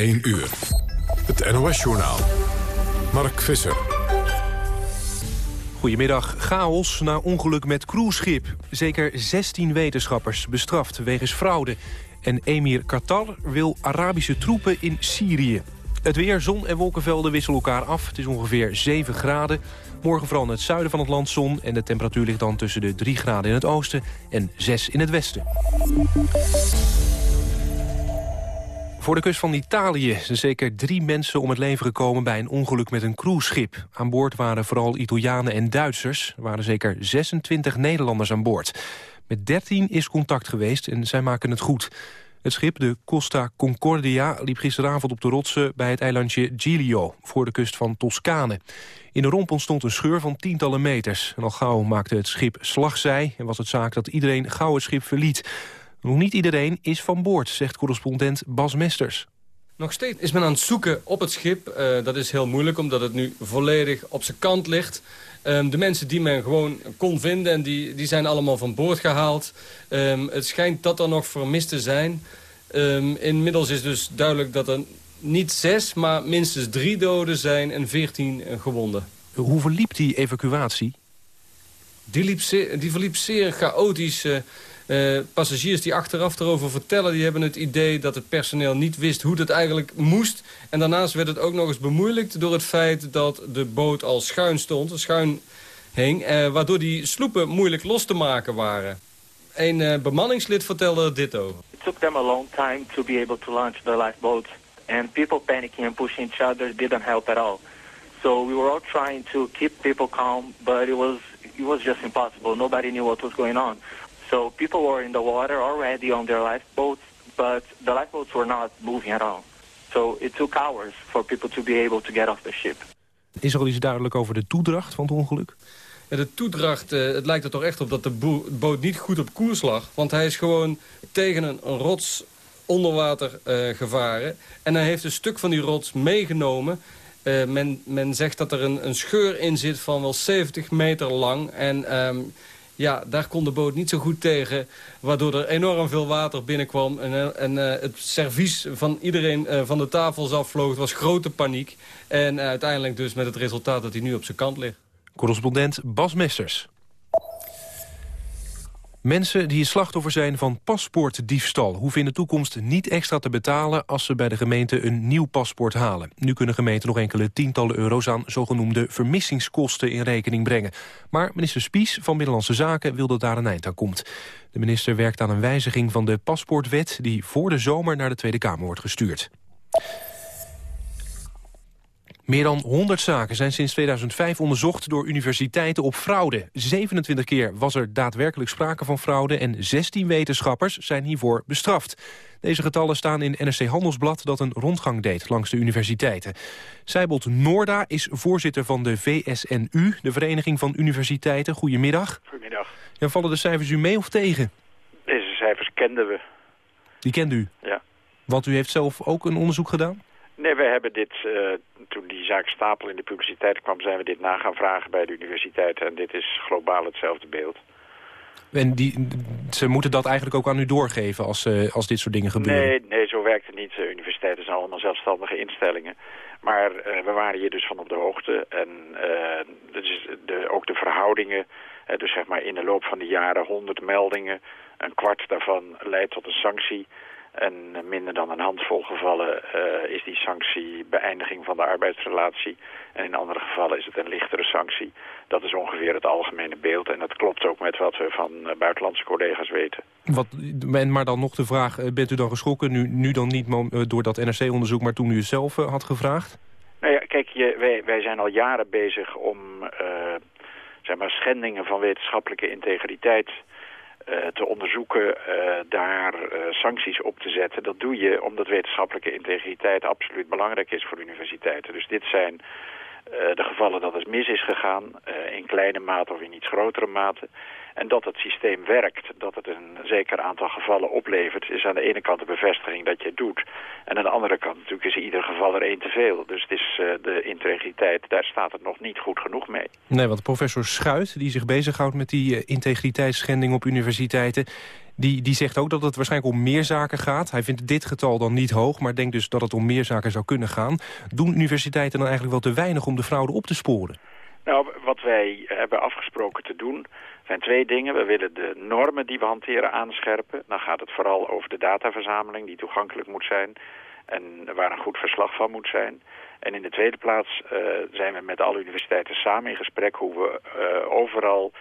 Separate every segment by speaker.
Speaker 1: 1 uur. Het NOS-journaal. Mark Visser.
Speaker 2: Goedemiddag. Chaos na ongeluk met cruiseschip. Zeker 16 wetenschappers bestraft wegens fraude. En emir Qatar wil Arabische troepen in Syrië. Het weer, zon en wolkenvelden wisselen elkaar af. Het is ongeveer 7 graden. Morgen vooral in het zuiden van het land zon... en de temperatuur ligt dan tussen de 3 graden in het oosten en 6 in het westen. Voor de kust van Italië zijn zeker drie mensen om het leven gekomen... bij een ongeluk met een cruiseschip. Aan boord waren vooral Italianen en Duitsers. Er waren zeker 26 Nederlanders aan boord. Met 13 is contact geweest en zij maken het goed. Het schip, de Costa Concordia, liep gisteravond op de rotsen... bij het eilandje Giglio, voor de kust van Toscane. In de romp ontstond een scheur van tientallen meters. En al gauw maakte het schip slagzij... en was het zaak dat iedereen gauw het schip verliet... Nog niet iedereen is van boord, zegt correspondent Bas Mesters.
Speaker 3: Nog steeds is men aan het zoeken op het schip. Uh, dat is heel moeilijk, omdat het nu volledig op zijn kant ligt. Um, de mensen die men gewoon kon vinden, en die, die zijn allemaal van boord gehaald. Um, het schijnt dat er nog vermisten zijn. Um, inmiddels is dus duidelijk dat er niet zes, maar minstens drie doden zijn en veertien gewonden.
Speaker 2: Hoe verliep die evacuatie?
Speaker 3: Die, liep zeer, die verliep zeer chaotisch... Uh, uh, passagiers die achteraf erover vertellen... die hebben het idee dat het personeel niet wist hoe het eigenlijk moest. En daarnaast werd het ook nog eens bemoeilijkt door het feit... dat de boot al schuin stond, schuin hing... Uh, waardoor die sloepen moeilijk los te maken waren. Een uh, bemanningslid vertelde dit over.
Speaker 4: It took them a long time to be able to launch the lifeboats. And people panicking and pushing each other didn't help at all. So we were all trying to keep people calm, but it was, it was just impossible. Nobody knew what was going on. So people were in the water already on their lifeboats, but the lifeboats were not moving at all. So it took hours for people to be able to get off the ship.
Speaker 2: Is er al iets duidelijk over de toedracht van het ongeluk?
Speaker 3: Ja, de toedracht, uh, het lijkt er toch echt op dat de boot niet goed op koers lag. Want hij is gewoon tegen een, een rots onder water uh, gevaren. En hij heeft een stuk van die rots meegenomen. Uh, men, men zegt dat er een, een scheur in zit van wel 70 meter lang. En um, ja, daar kon de boot niet zo goed tegen. Waardoor er enorm veel water binnenkwam. En, eh, en uh, het servies van iedereen uh, van de tafels afvloog. Het was grote paniek. En uiteindelijk dus met het resultaat dat hij nu op zijn kant ligt.
Speaker 2: Correspondent Bas Mesters. Mensen die slachtoffer zijn van paspoortdiefstal... hoeven in de toekomst niet extra te betalen... als ze bij de gemeente een nieuw paspoort halen. Nu kunnen gemeenten nog enkele tientallen euro's... aan zogenoemde vermissingskosten in rekening brengen. Maar minister Spies van Binnenlandse Zaken wil dat daar een eind aan komt. De minister werkt aan een wijziging van de paspoortwet... die voor de zomer naar de Tweede Kamer wordt gestuurd. Meer dan 100 zaken zijn sinds 2005 onderzocht door universiteiten op fraude. 27 keer was er daadwerkelijk sprake van fraude... en 16 wetenschappers zijn hiervoor bestraft. Deze getallen staan in NRC Handelsblad dat een rondgang deed langs de universiteiten. Seibold Noorda is voorzitter van de VSNU, de Vereniging van Universiteiten. Goedemiddag.
Speaker 5: Goedemiddag.
Speaker 2: Ja, vallen de cijfers u mee of tegen?
Speaker 5: Deze cijfers kenden we.
Speaker 2: Die kent u?
Speaker 5: Ja.
Speaker 2: Want u heeft zelf ook een onderzoek gedaan?
Speaker 5: Nee, wij hebben dit, uh, toen die zaak Stapel in de publiciteit kwam, zijn we dit na gaan vragen bij de universiteit. En dit is globaal hetzelfde beeld.
Speaker 2: En die, ze moeten dat eigenlijk ook aan u doorgeven als, uh, als dit soort dingen gebeuren?
Speaker 5: Nee, nee zo werkt het niet. Universiteiten zijn allemaal zelfstandige instellingen. Maar uh, we waren hier dus van op de hoogte. En dus de, ook de verhoudingen, dus zeg maar in de loop van de jaren 100 meldingen. Een kwart daarvan leidt tot een sanctie. En minder dan een handvol gevallen uh, is die sanctie beëindiging van de arbeidsrelatie. En in andere gevallen is het een lichtere sanctie. Dat is ongeveer het algemene beeld. En dat klopt ook met wat we van uh, buitenlandse collega's weten.
Speaker 2: Wat, maar dan nog de vraag, uh, bent u dan geschrokken? Nu, nu dan niet door dat NRC-onderzoek, maar toen u het zelf had gevraagd?
Speaker 5: Nou ja, kijk, je, wij, wij zijn al jaren bezig om zeg maar schendingen van wetenschappelijke integriteit te onderzoeken, uh, daar uh, sancties op te zetten. Dat doe je omdat wetenschappelijke integriteit absoluut belangrijk is voor universiteiten. Dus dit zijn de gevallen dat het mis is gegaan, in kleine mate of in iets grotere mate. En dat het systeem werkt, dat het een zeker aantal gevallen oplevert... is aan de ene kant de bevestiging dat je het doet. En aan de andere kant natuurlijk is in ieder geval er één te veel. Dus het is uh, de integriteit, daar staat het nog niet goed genoeg mee.
Speaker 2: Nee, want professor Schuit, die zich bezighoudt met die integriteitsschending op universiteiten... Die, die zegt ook dat het waarschijnlijk om meer zaken gaat. Hij vindt dit getal dan niet hoog, maar denkt dus dat het om meer zaken zou kunnen gaan. Doen universiteiten dan eigenlijk wel te weinig om de fraude op te sporen?
Speaker 5: Nou, wat wij hebben afgesproken te doen zijn twee dingen. We willen de normen die we hanteren aanscherpen. Dan gaat het vooral over de dataverzameling die toegankelijk moet zijn en waar een goed verslag van moet zijn. En in de tweede plaats uh, zijn we met alle universiteiten samen in gesprek hoe we uh, overal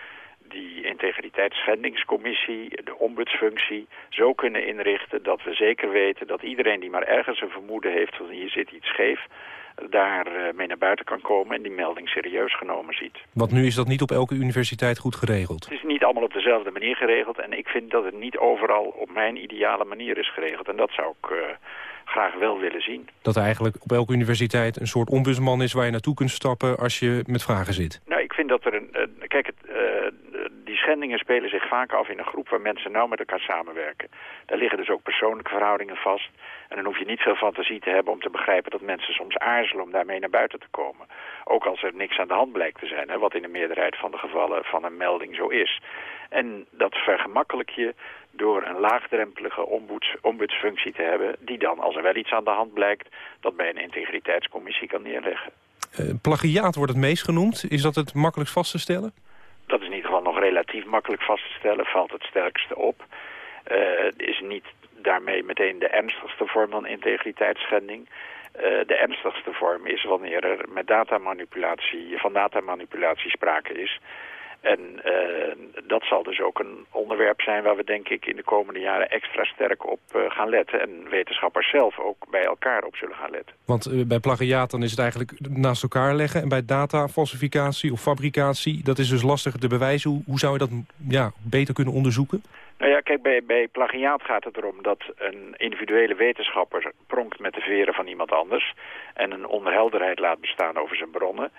Speaker 5: die integriteitsschendingscommissie, de ombudsfunctie, zo kunnen inrichten dat we zeker weten dat iedereen die maar ergens een vermoeden heeft van hier zit iets scheef, daar uh, mee naar buiten kan komen en die melding serieus genomen ziet.
Speaker 2: Want nu is dat niet op elke universiteit goed geregeld?
Speaker 5: Het is niet allemaal op dezelfde manier geregeld en ik vind dat het niet overal op mijn ideale manier is geregeld. En dat zou ik uh, graag wel willen zien.
Speaker 2: Dat er eigenlijk op elke universiteit een soort ombudsman is waar je naartoe kunt stappen als je met vragen zit?
Speaker 5: Nou, ik vind dat er een... Uh, kijk, het, die schendingen spelen zich vaak af in een groep waar mensen nou met elkaar samenwerken. Daar liggen dus ook persoonlijke verhoudingen vast. En dan hoef je niet veel fantasie te hebben om te begrijpen dat mensen soms aarzelen om daarmee naar buiten te komen. Ook als er niks aan de hand blijkt te zijn, hè, wat in de meerderheid van de gevallen van een melding zo is. En dat vergemakkelijk je door een laagdrempelige ombuds, ombudsfunctie te hebben... die dan, als er wel iets aan de hand blijkt, dat bij een integriteitscommissie kan neerleggen.
Speaker 2: Uh, plagiaat wordt het meest genoemd. Is dat het makkelijkst vast te stellen?
Speaker 5: Dat is in ieder geval nog relatief makkelijk vast te stellen. Valt het sterkste op. Uh, is niet daarmee meteen de ernstigste vorm van integriteitsschending. Uh, de ernstigste vorm is wanneer er met datamanipulatie, van datamanipulatie sprake is. En uh, dat zal dus ook een onderwerp zijn waar we denk ik in de komende jaren extra sterk op uh, gaan letten. En wetenschappers zelf ook bij elkaar op zullen gaan letten.
Speaker 2: Want uh, bij plagiaat dan is het eigenlijk naast elkaar leggen. En bij datafalsificatie of fabricatie, dat is dus lastiger te bewijzen. Hoe, hoe zou je dat ja, beter kunnen onderzoeken?
Speaker 5: Nou ja, kijk, bij, bij plagiaat gaat het erom dat een individuele wetenschapper pronkt met de veren van iemand anders en een onhelderheid laat bestaan over zijn bronnen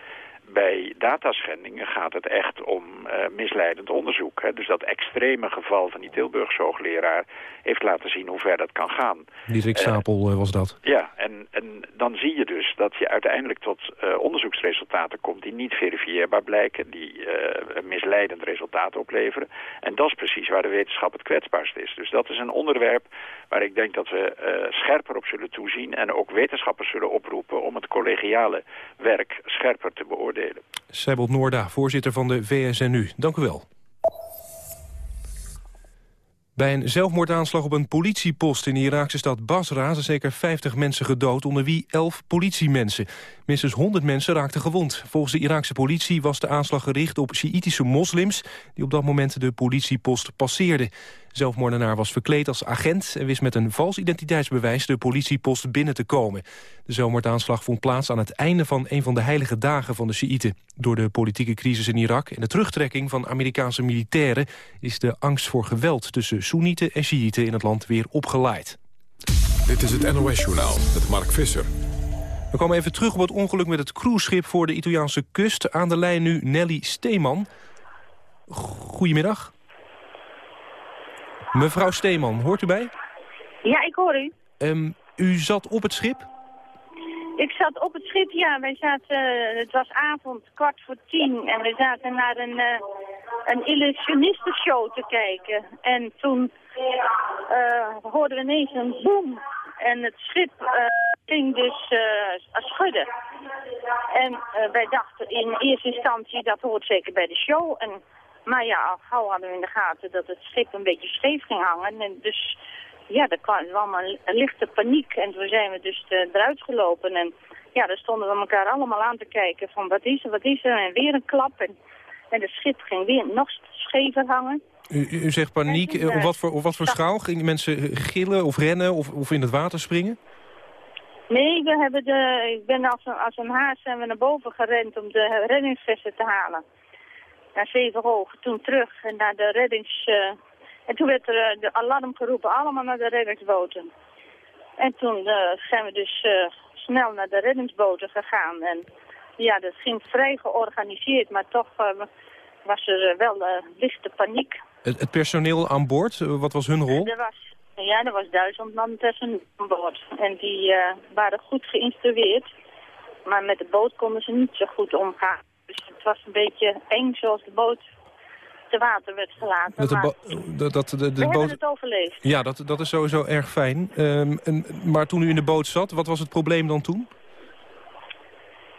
Speaker 5: bij dataschendingen gaat het echt om uh, misleidend onderzoek. Hè. Dus dat extreme geval van die Tilburgse hoogleraar heeft laten zien hoe ver dat kan gaan.
Speaker 2: Die Rick Stapel uh, was dat.
Speaker 5: Ja, en, en dan zie je dus dat je uiteindelijk tot uh, onderzoeksresultaten komt die niet verifieerbaar blijken, die een misleidend resultaat opleveren. En dat is precies waar de wetenschap het kwetsbaarst is. Dus dat is een onderwerp waar ik denk dat we scherper op zullen toezien en ook wetenschappers zullen oproepen om het collegiale werk scherper te beoordelen delen.
Speaker 2: Seibold Noorda, voorzitter van de VSNU. Dank u wel. Bij een zelfmoordaanslag op een politiepost in de Iraakse stad Basra... zijn zeker 50 mensen gedood, onder wie 11 politiemensen. Minstens 100 mensen raakten gewond. Volgens de Iraakse politie was de aanslag gericht op Sjiïtische moslims... die op dat moment de politiepost passeerden. Zelfmoordenaar was verkleed als agent... en wist met een vals identiteitsbewijs de politiepost binnen te komen. De zelfmoordaanslag vond plaats aan het einde van een van de heilige dagen van de Sjiïten. Door de politieke crisis in Irak en de terugtrekking van Amerikaanse militairen... is de angst voor geweld tussen Soenieten en Sjiïten in het land weer opgeleid.
Speaker 1: Dit is het NOS-journaal met Mark Visser.
Speaker 2: We komen even terug op het ongeluk met het cruiseschip voor de Italiaanse kust. Aan de lijn nu Nelly Steeman. Goedemiddag. Mevrouw Steeman, hoort u mij?
Speaker 6: Ja, ik hoor u.
Speaker 2: Um, u zat op het schip?
Speaker 6: Ik zat op het schip, ja. Wij zaten, uh, het was avond, kwart voor tien. En we zaten naar een, uh, een illusionistenshow te kijken. En toen uh, hoorden we ineens een boom. En het schip ging dus schudden. En wij dachten in eerste instantie, dat hoort zeker bij de show. En maar ja, al gauw hadden we in de gaten dat het schip een beetje scheef ging hangen. En dus ja, er kwam allemaal een lichte paniek. En toen zijn we dus uh, eruit gelopen. En ja, daar stonden we elkaar allemaal aan te kijken van wat is er, wat is er. En weer een klap. En, en het schip ging weer nog schever hangen.
Speaker 2: U, u zegt paniek. Toen, uh, op wat voor, op wat voor schaal? Gingen mensen gillen of rennen of, of in het water springen?
Speaker 6: Nee, we hebben de, ik ben als een, als een haas zijn we naar boven gerend om de reddingsvesten te halen naar Zevenhoog, toen terug en naar de reddings... Uh, en toen werd er uh, de alarm geroepen, allemaal naar de reddingsboten. En toen uh, zijn we dus snel naar de reddingsboten gegaan. En ja, dat ging vrij georganiseerd, maar toch was er wel lichte paniek.
Speaker 2: Het, het, personeel aan boord, wat was hun rol?
Speaker 6: Er was, ja, er was duizend man personeel aan boord. En die waren goed geïnstrueerd. Maar met de boot konden ze niet zo goed omgaan. Het was een beetje eng zoals de boot te water werd gelaten.
Speaker 2: Dat de,
Speaker 6: maar
Speaker 2: dat, de, de
Speaker 6: we
Speaker 2: boot...
Speaker 6: het overleefd.
Speaker 2: Ja, dat, dat is sowieso erg fijn. Ehm, en, maar toen u in de boot zat, wat was het probleem dan toen?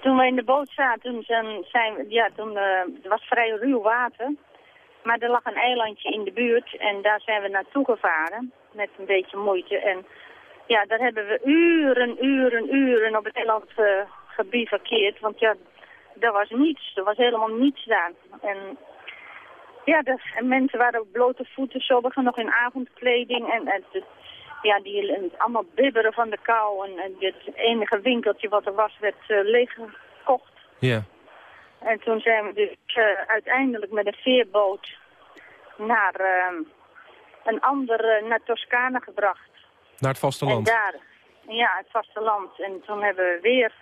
Speaker 6: Toen we in de boot zaten, toen zijn, ja, toen, eh, was vrij ruw water. Maar er lag een eilandje in de buurt en daar zijn we naartoe gevaren. Met een beetje moeite. En ja, daar hebben we uren, uren, uren op het eiland uh, gebivakkeerd. Want ja, er was niets. Er was helemaal niets daar. En ja, de, en mensen waren op blote voeten, sommigen nog in avondkleding. En, en het, ja, die en allemaal bibberen van de kou. En, en het enige winkeltje wat er was, werd uh, leeggekocht.
Speaker 2: Ja.
Speaker 6: En toen zijn we dus uh, uiteindelijk met een veerboot naar uh, een andere, naar Toscane gebracht.
Speaker 2: Naar het vasteland?
Speaker 6: En daar, ja, het vasteland. En toen hebben we weer,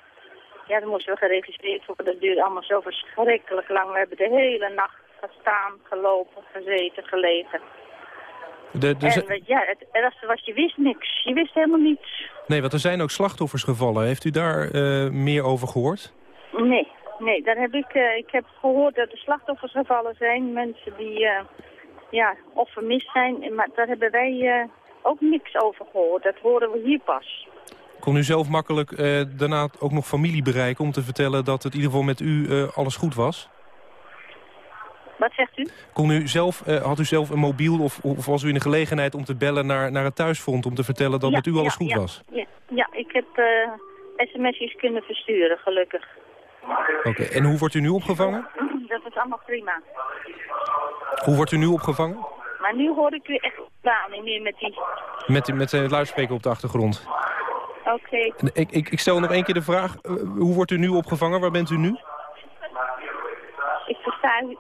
Speaker 6: ja, dan moesten we geregistreerd worden. Dat duurde allemaal zo verschrikkelijk lang. We hebben de hele nacht gestaan, gelopen, gezeten, gelegen.
Speaker 2: De, de,
Speaker 6: en ja, het ergste was, je wist niks. Je wist helemaal niets.
Speaker 2: Nee, want er zijn ook slachtoffers gevallen. Heeft u daar uh, meer over gehoord?
Speaker 6: Nee, nee, daar heb ik, uh, ik heb gehoord dat er slachtoffers gevallen zijn. Mensen die, uh, ja, of vermist zijn. Maar daar hebben wij ook niks over gehoord. Dat horen we hier pas.
Speaker 2: Kon u zelf makkelijk daarna ook nog familie bereiken om te vertellen dat het in ieder geval met u alles goed was?
Speaker 6: Wat zegt u?
Speaker 2: Kon u zelf, uh, had u zelf een mobiel of, of, was u in de gelegenheid om te bellen naar, naar het thuisfront... om te vertellen dat
Speaker 6: ja,
Speaker 2: met u alles
Speaker 6: ja,
Speaker 2: goed
Speaker 6: ja,
Speaker 2: was?
Speaker 6: Ja, ja ik heb sms'jes kunnen versturen, gelukkig.
Speaker 2: Oké, okay. en hoe wordt u nu opgevangen?
Speaker 6: Dat is allemaal prima.
Speaker 2: Hoe wordt u nu opgevangen?
Speaker 6: Maar nu hoor ik u echt klaar, niet meer met die...
Speaker 2: Met, met de luidspreker op de achtergrond.
Speaker 6: Oké. Okay.
Speaker 2: Ik, ik, ik stel nog één keer de vraag, uh, hoe wordt u nu opgevangen? Waar bent u nu?
Speaker 6: Ik versta u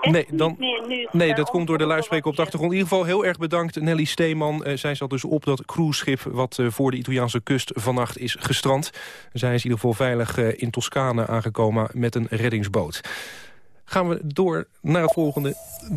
Speaker 2: Nee, dan,
Speaker 6: nu,
Speaker 2: nee, dat komt door de luidspreker op de achtergrond. In ieder geval heel erg bedankt Nelly Steeman. Uh, zij zat dus op dat cruiseschip wat uh, voor de Italiaanse kust vannacht is gestrand. Zij is in ieder geval veilig in Toscane aangekomen met een reddingsboot. Gaan we door naar het volgende,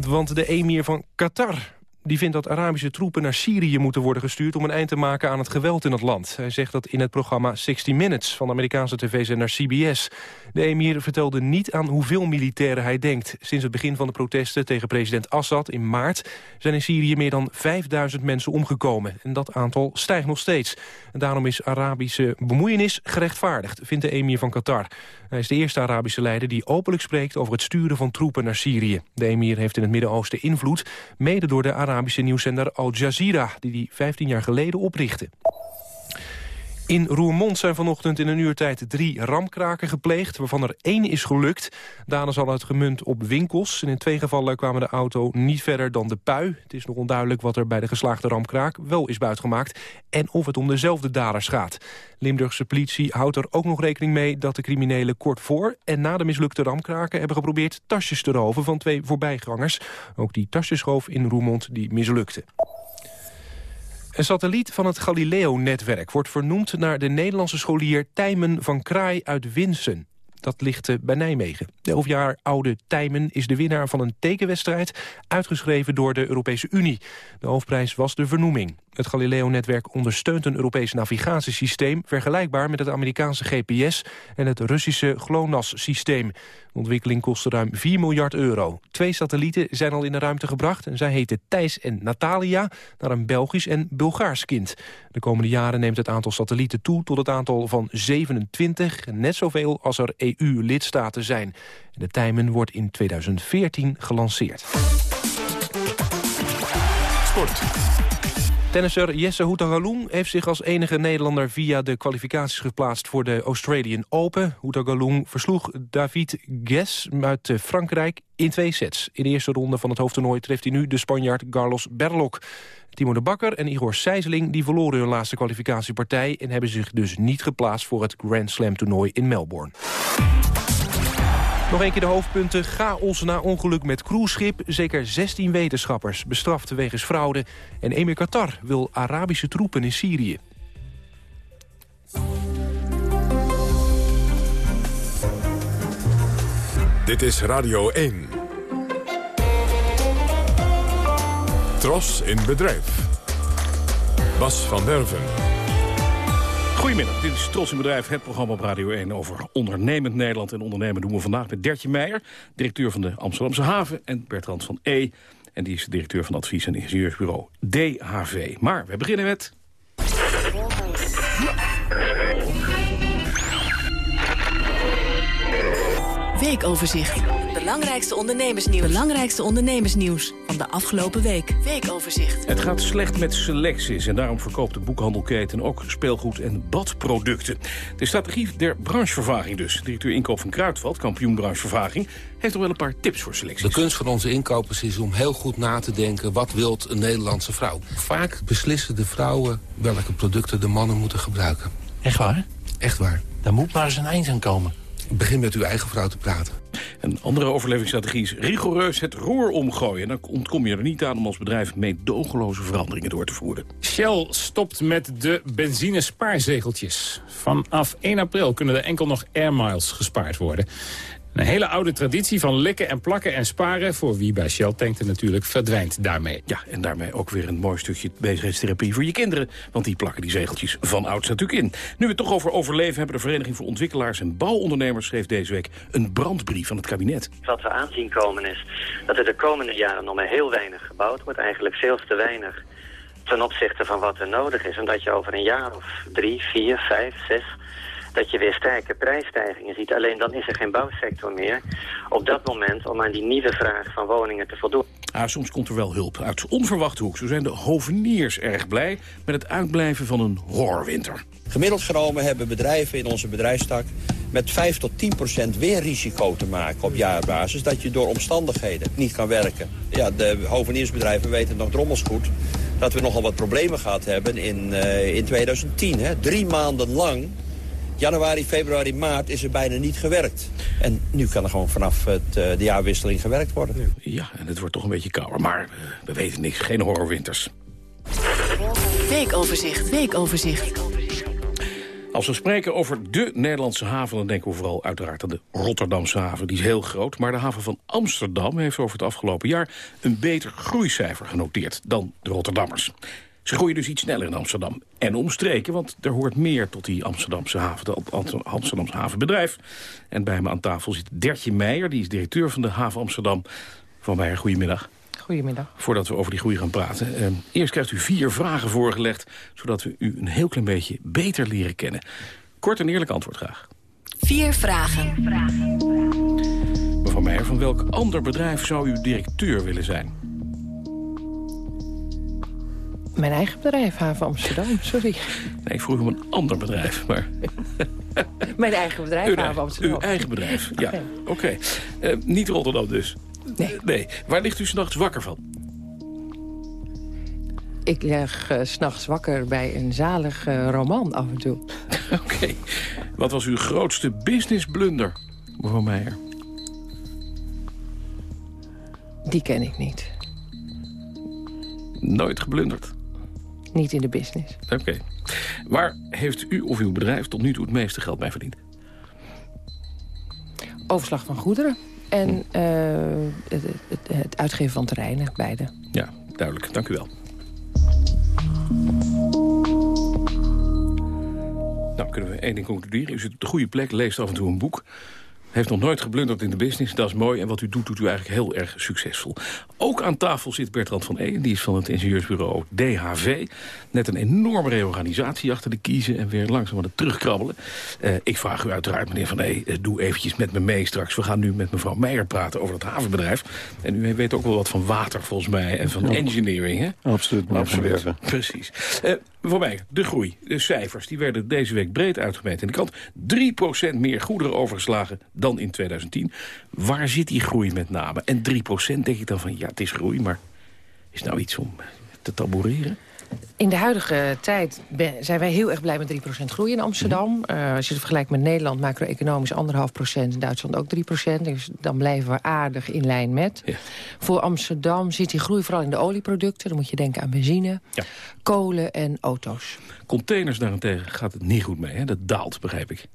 Speaker 2: want de emir van Qatar die vindt dat Arabische troepen naar Syrië moeten worden gestuurd... om een eind te maken aan het geweld in het land. Hij zegt dat in het programma 60 Minutes van de Amerikaanse tv-zender CBS. De emir vertelde niet aan hoeveel militairen hij denkt. Sinds het begin van de protesten tegen president Assad in maart... zijn in Syrië meer dan 5000 mensen omgekomen. En dat aantal stijgt nog steeds. En daarom is Arabische bemoeienis gerechtvaardigd, vindt de emir van Qatar. Hij is de eerste Arabische leider die openlijk spreekt... over het sturen van troepen naar Syrië. De emir heeft in het Midden-Oosten invloed, mede door de Arabische nieuwszender Al Jazeera... die die 15 jaar geleden oprichtte. In Roermond zijn vanochtend in een uur tijd drie ramkraken gepleegd... waarvan er één is gelukt. Zal het gemunt op winkels. En in twee gevallen kwamen de auto niet verder dan de pui. Het is nog onduidelijk wat er bij de geslaagde ramkraak wel is buitgemaakt... en of het om dezelfde daders gaat. Limburgse politie houdt er ook nog rekening mee... dat de criminelen kort voor en na de mislukte ramkraken... hebben geprobeerd tasjes te roven van twee voorbijgangers. Ook die tasjesroof in Roermond die mislukte. Een satelliet van het Galileo-netwerk wordt vernoemd naar de Nederlandse scholier Tijmen van Kraai uit Winsen. Dat ligt bij Nijmegen. De elf oude Tijmen is de winnaar van een tekenwedstrijd... uitgeschreven door de Europese Unie. De hoofdprijs was de vernoeming. Het Galileo-netwerk ondersteunt een Europees navigatiesysteem... vergelijkbaar met het Amerikaanse GPS en het Russische GLONASS-systeem. De ontwikkeling kostte ruim 4 miljard euro. Twee satellieten zijn al in de ruimte gebracht... en zij heten Thijs en Natalia, naar een Belgisch en Bulgaars kind. De komende jaren neemt het aantal satellieten toe tot het aantal van 27... net zoveel als er EU-lidstaten zijn. De Tijmen wordt in 2014 gelanceerd.
Speaker 1: Sport.
Speaker 2: Tennisser Jesse Houtagaloen heeft zich als enige Nederlander via de kwalificaties geplaatst voor de Australian Open. Houtagaloen versloeg David Guess uit Frankrijk in twee sets. In de eerste ronde van het hoofdtoernooi treft hij nu de Spanjaard Carlos Berlok. Timo de Bakker en Igor Sijzeling die verloren hun laatste kwalificatiepartij... en hebben zich dus niet geplaatst voor het Grand Slam toernooi in Melbourne. Nog een keer de hoofdpunten. Chaos na ongeluk met cruiseschip. Zeker 16 wetenschappers bestraft wegens fraude. En Emir Qatar wil Arabische troepen in Syrië.
Speaker 1: Dit is Radio 1. Tros in bedrijf. Bas van Derven.
Speaker 7: Goedemiddag, dit is Trots in Bedrijf, het programma op Radio 1 over ondernemend Nederland. En ondernemen doen we vandaag met Dertje Meijer, directeur van de Amsterdamse Haven... en Bertrand van E, en die is directeur van advies- en ingenieursbureau DHV. Maar we beginnen met...
Speaker 8: Weekoverzicht. Belangrijkste ondernemersnieuws. Belangrijkste ondernemersnieuws van de afgelopen week. Weekoverzicht.
Speaker 7: Het gaat slecht met selecties en daarom verkoopt de boekhandelketen ook speelgoed en badproducten. De strategie der branchevervaging dus. Directeur inkoop van Kruidvat, kampioen branchevervaging, heeft nog wel een paar tips voor selecties.
Speaker 9: De kunst van onze inkopers is om heel goed na te denken... wat wilt een Nederlandse vrouw? Vaak beslissen de vrouwen welke producten de mannen moeten gebruiken.
Speaker 10: Echt waar?
Speaker 9: Echt waar.
Speaker 10: Daar moet maar eens een eind aan komen.
Speaker 9: Begin met uw eigen vrouw te praten.
Speaker 7: Een andere overlevingsstrategie is rigoureus het roer omgooien. Dan ontkom je er niet aan om als bedrijf meedogenloze veranderingen door te voeren.
Speaker 11: Shell stopt met de benzinespaarzegeltjes. Vanaf 1 april kunnen er enkel nog air miles gespaard worden. Een hele oude traditie van likken en plakken en sparen... voor wie bij Shell tankte natuurlijk verdwijnt daarmee.
Speaker 7: Ja, en daarmee ook weer een mooi stukje bezigheidstherapie voor je kinderen. Want die plakken die zegeltjes van ouds natuurlijk in. Nu we het toch over overleven hebben... de Vereniging voor Ontwikkelaars en Bouwondernemers schreef deze week... een brandbrief van het kabinet.
Speaker 12: Wat we aanzien komen is dat er de komende jaren nog maar heel weinig gebouwd wordt. Eigenlijk veel te weinig ten opzichte van wat er nodig is. En dat je over een jaar of drie, vier, vijf, zes dat je weer sterke prijsstijgingen ziet. Alleen dan is er geen bouwsector meer op dat moment om aan die nieuwe vraag van woningen te voldoen.
Speaker 7: Ah, soms komt er wel hulp uit onverwachte hoek. Zo zijn de hoveniers erg blij met het uitblijven van een horrorwinter.
Speaker 13: Gemiddeld genomen hebben bedrijven in onze bedrijfstak met 5 tot 10 procent weer risico te maken op jaarbasis... dat je door omstandigheden niet kan werken. Ja, de hoveniersbedrijven weten nog drommels goed dat we nogal wat problemen gehad hebben in, uh, in 2010. Hè. Drie maanden lang januari, februari, maart is er bijna niet gewerkt. En nu kan er gewoon vanaf het, uh, de jaarwisseling gewerkt worden.
Speaker 7: Ja, en het wordt toch een beetje kouder. Maar uh, we weten niks, geen horrorwinters.
Speaker 8: Weekoverzicht, weekoverzicht.
Speaker 7: Als we spreken over de Nederlandse haven... dan denken we vooral uiteraard aan de Rotterdamse haven. Die is heel groot, maar de haven van Amsterdam... heeft over het afgelopen jaar een beter groeicijfer genoteerd dan de Rotterdammers. Ze groeien dus iets sneller in Amsterdam en omstreken... want er hoort meer tot die Amsterdamse haven, het Amsterdamse havenbedrijf. En bij me aan tafel zit Dertje Meijer, die is directeur van de haven Amsterdam. Van Meijer, goedemiddag.
Speaker 14: Goedemiddag.
Speaker 7: Voordat we over die groei gaan praten. Eh, eerst krijgt u vier vragen voorgelegd... zodat we u een heel klein beetje beter leren kennen. Kort en eerlijk antwoord graag.
Speaker 8: Vier vragen.
Speaker 7: Mevrouw Meijer, van welk ander bedrijf zou u directeur willen zijn?
Speaker 14: Mijn eigen bedrijf, Haven Amsterdam, sorry.
Speaker 7: Nee, ik vroeg om een ander bedrijf, maar...
Speaker 14: Mijn eigen bedrijf, Haven Amsterdam.
Speaker 7: Uw eigen bedrijf, ja. Oké. Okay. Uh, niet Rotterdam dus?
Speaker 14: Nee.
Speaker 7: nee. Waar ligt u s'nachts wakker van?
Speaker 14: Ik leg uh, s'nachts wakker bij een zalig uh, roman af en toe.
Speaker 7: Oké. Okay. Wat was uw grootste business blunder, mevrouw Meijer?
Speaker 14: Die ken ik niet.
Speaker 7: Nooit geblunderd?
Speaker 14: Niet in de business.
Speaker 7: Oké. Okay. Waar heeft u of uw bedrijf tot nu toe het meeste geld bij verdiend?
Speaker 14: Overslag van goederen en uh, het, het, het, uitgeven van terreinen, beide.
Speaker 7: Ja, duidelijk. Dank u wel. Nou, kunnen we één ding concluderen. U zit op de goede plek, leest af en toe een boek. Heeft nog nooit geblunderd in de business, dat is mooi. En wat u doet, doet u eigenlijk heel erg succesvol. Ook aan tafel zit Bertrand van Een, die is van het ingenieursbureau DHV. Net een enorme reorganisatie achter de kiezen en weer langzaam aan het terugkrabbelen. Uh, ik vraag u uiteraard, meneer Van uh, doe eventjes met me mee straks. We gaan nu met mevrouw Meijer praten over het havenbedrijf. En u weet ook wel wat van water volgens mij en van engineering, hè?
Speaker 15: Absoluut,
Speaker 7: Absoluut. Precies. Uh, Mevrouw Meijer, de groei, de cijfers, die werden deze week breed uitgemeten. In de krant 3% meer goederen overgeslagen dan in 2010. Waar zit die groei met name? En 3% denk ik dan van, ja, het is groei, maar is nou iets om te taboureren?
Speaker 14: In de huidige tijd zijn wij heel erg blij met 3% groei in Amsterdam. -hmm. uh, als je het vergelijkt met Nederland, macro-economisch 1,5%. In Duitsland ook 3%. Dus dan blijven we aardig in lijn met. Ja. Voor Amsterdam zit die groei vooral in de olieproducten. Dan moet je denken aan benzine, ja. kolen en auto's.
Speaker 7: Containers daarentegen gaat het niet goed mee. Hè? Dat daalt, begrijp ik.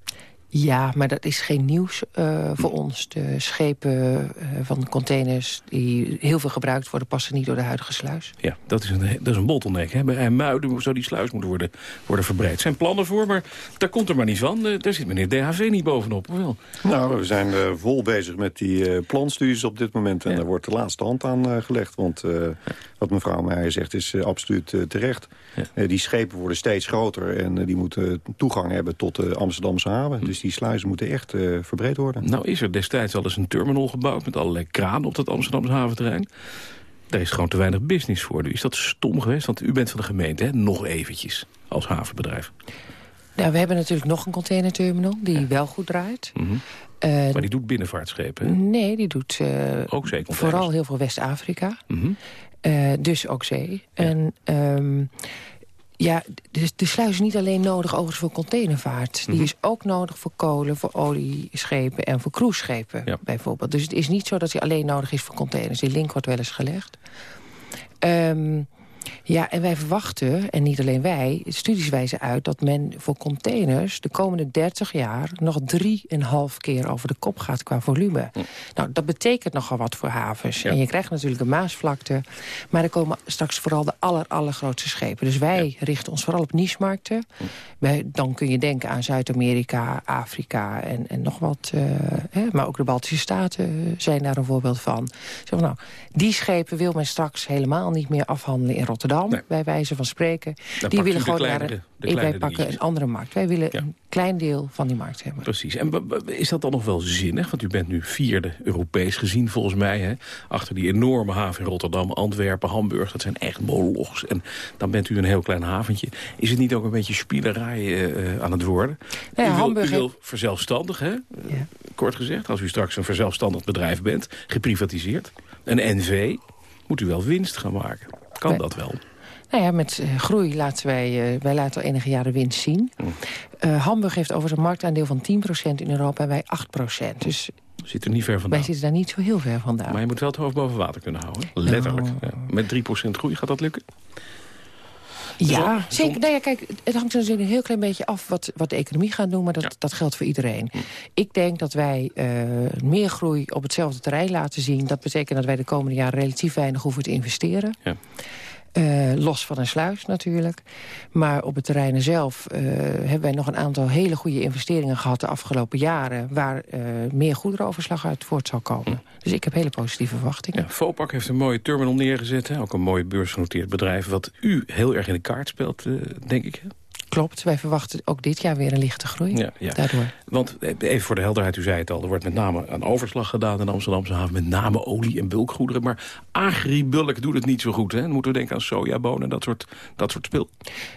Speaker 14: Ja, maar dat is geen nieuws uh, voor ons. De schepen uh, van de containers die heel veel gebruikt worden... passen niet door de huidige sluis.
Speaker 7: Ja, dat is een, dat is een bottleneck. Hè? Bij Muiden zou die sluis moeten worden, worden verbreid. Er zijn plannen voor, maar daar komt er maar niet van. Uh, daar zit meneer DHV niet bovenop, of wel?
Speaker 15: Nou, we zijn vol bezig met die planstudies op dit moment. En ja. daar wordt de laatste hand aan gelegd. Want wat mevrouw Meijer zegt is absoluut terecht. Ja. die schepen worden steeds groter en die moeten toegang hebben tot de Amsterdamse haven. Hm. Dus die sluizen moeten echt uh, verbreed worden.
Speaker 7: Nou is er destijds al eens een terminal gebouwd... met allerlei kranen op dat Amsterdamse haventerrein. Daar is gewoon te weinig business voor nu. Is dat stom geweest? Want u bent van de gemeente, hè? nog eventjes, als havenbedrijf.
Speaker 14: Nou, we hebben natuurlijk nog een containerterminal die wel goed draait.
Speaker 7: Mm -hmm. uh, maar die doet binnenvaartschepen,
Speaker 14: Nee, die doet uh,
Speaker 7: ook
Speaker 14: vooral heel veel West-Afrika.
Speaker 7: Mm -hmm.
Speaker 14: Uh, dus ook zee. Ja. En... Um, ja, de, de sluis is niet alleen nodig overigens voor containervaart. Die mm -hmm. is ook nodig voor kolen, voor olieschepen en voor cruiseschepen ja. bijvoorbeeld. Dus het is niet zo dat hij alleen nodig is voor containers. Die link wordt wel eens gelegd. Um, ja, en wij verwachten, en niet alleen wij, studies wijzen uit... dat men voor containers de komende 30 jaar nog drieënhalf keer over de kop gaat qua volume. Hm. Nou, dat betekent nogal wat voor havens. Ja. En je krijgt natuurlijk een Maasvlakte. Maar er komen straks vooral de aller, allergrootste schepen. Dus wij ja. richten ons vooral op niche-markten. Hm. Dan kun je denken aan Zuid-Amerika, Afrika en, en nog wat. Uh, hè, maar ook de Baltische Staten zijn daar een voorbeeld van. Zeg nou, die schepen wil men straks helemaal niet meer afhandelen in Rotterdam, nee. bij wijze van spreken.
Speaker 7: Dan
Speaker 14: die willen gewoon
Speaker 7: kleinere,
Speaker 14: naar een, wij pakken
Speaker 7: dingetjes.
Speaker 14: een andere markt. Wij willen ja. een klein deel van die markt hebben.
Speaker 7: Precies. En is dat dan nog wel zinnig? Want u bent nu vierde Europees gezien, volgens mij. Hè? Achter die enorme haven in Rotterdam, Antwerpen, Hamburg. Dat zijn echt molochs. En dan bent u een heel klein haventje. Is het niet ook een beetje spielerij uh, aan het worden?
Speaker 14: Ja,
Speaker 7: u, wil,
Speaker 14: Hamburg
Speaker 7: u wil verzelfstandig, hè?
Speaker 14: Ja.
Speaker 7: Kort gezegd, als u straks een verzelfstandigd bedrijf bent, geprivatiseerd, een NV, moet u wel winst gaan maken. Kan dat wel?
Speaker 14: Nou ja, met uh, groei laten wij, uh, wij laten al enige jaren winst zien.
Speaker 7: Mm.
Speaker 14: Uh, Hamburg heeft overigens een marktaandeel van 10% in Europa en wij 8%. Dus
Speaker 7: Zit er niet ver vandaan.
Speaker 14: wij zitten daar niet zo heel ver vandaan.
Speaker 7: Maar je moet wel het hoofd boven water kunnen houden. Letterlijk.
Speaker 14: Nou.
Speaker 7: Ja. Met 3% groei gaat dat lukken?
Speaker 14: Ja, zeker. Nou ja, kijk, het hangt natuurlijk een heel klein beetje af wat, wat de economie gaat doen, maar dat, dat geldt voor iedereen. Ik denk dat wij eh, meer groei op hetzelfde terrein laten zien. Dat betekent dat wij de komende jaren relatief weinig hoeven te investeren.
Speaker 7: Ja.
Speaker 14: Eh, los van een sluis natuurlijk. Maar op het terrein zelf eh, hebben wij nog een aantal hele goede investeringen gehad de afgelopen jaren. Waar eh, meer goederenoverslag uit voort zal komen. Dus ik heb hele positieve verwachtingen.
Speaker 7: Ja, Vopak heeft een mooie terminal neergezet. Hè? Ook een mooi beursgenoteerd bedrijf. Wat u heel erg in de kaart speelt, denk ik. hè?
Speaker 14: Klopt, wij verwachten ook dit jaar weer een lichte groei.
Speaker 7: Ja, ja.
Speaker 14: Daardoor.
Speaker 7: Want eh, even voor de helderheid, u zei het al... er wordt met name aan overslag gedaan in de Amsterdamse haven... met name olie en bulkgoederen. Maar agribulk doet het niet zo goed. Hè? Dan moeten we denken aan sojabonen, dat soort, dat soort spul.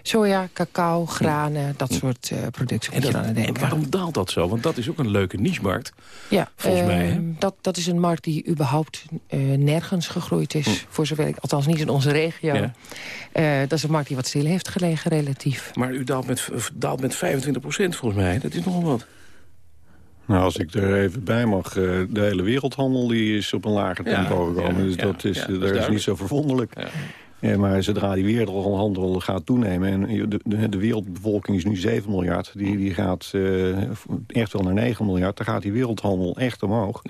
Speaker 14: Soja, cacao, granen, dat soort eh, producten
Speaker 7: en
Speaker 14: denken.
Speaker 7: waarom daalt dat zo? Want dat is ook een leuke niche-markt.
Speaker 14: Ja,
Speaker 7: Volgens mij, hè?
Speaker 14: eh, dat, dat is een markt die überhaupt eh, nergens gegroeid is. Voor zover ik, althans niet in onze regio.
Speaker 7: Ja.
Speaker 14: Dat is een markt die wat stil heeft gelegen relatief.
Speaker 7: Maar u daalt met, daalt met 25% volgens mij. Dat is nogal wat.
Speaker 15: Nou, als ik er even bij mag, eh, de hele wereldhandel die is op een lager
Speaker 7: Ja,
Speaker 15: tempo gekomen.
Speaker 7: ja,
Speaker 15: dus
Speaker 7: ja,
Speaker 15: dat is, daar
Speaker 7: is
Speaker 15: niet zo verwonderlijk.
Speaker 7: Ja.
Speaker 15: Ja, maar zodra die wereldhandel gaat toenemen... en de, de, de wereldbevolking is nu 7 miljard... die, die gaat eh, echt wel naar 9 miljard... dan gaat die wereldhandel echt omhoog.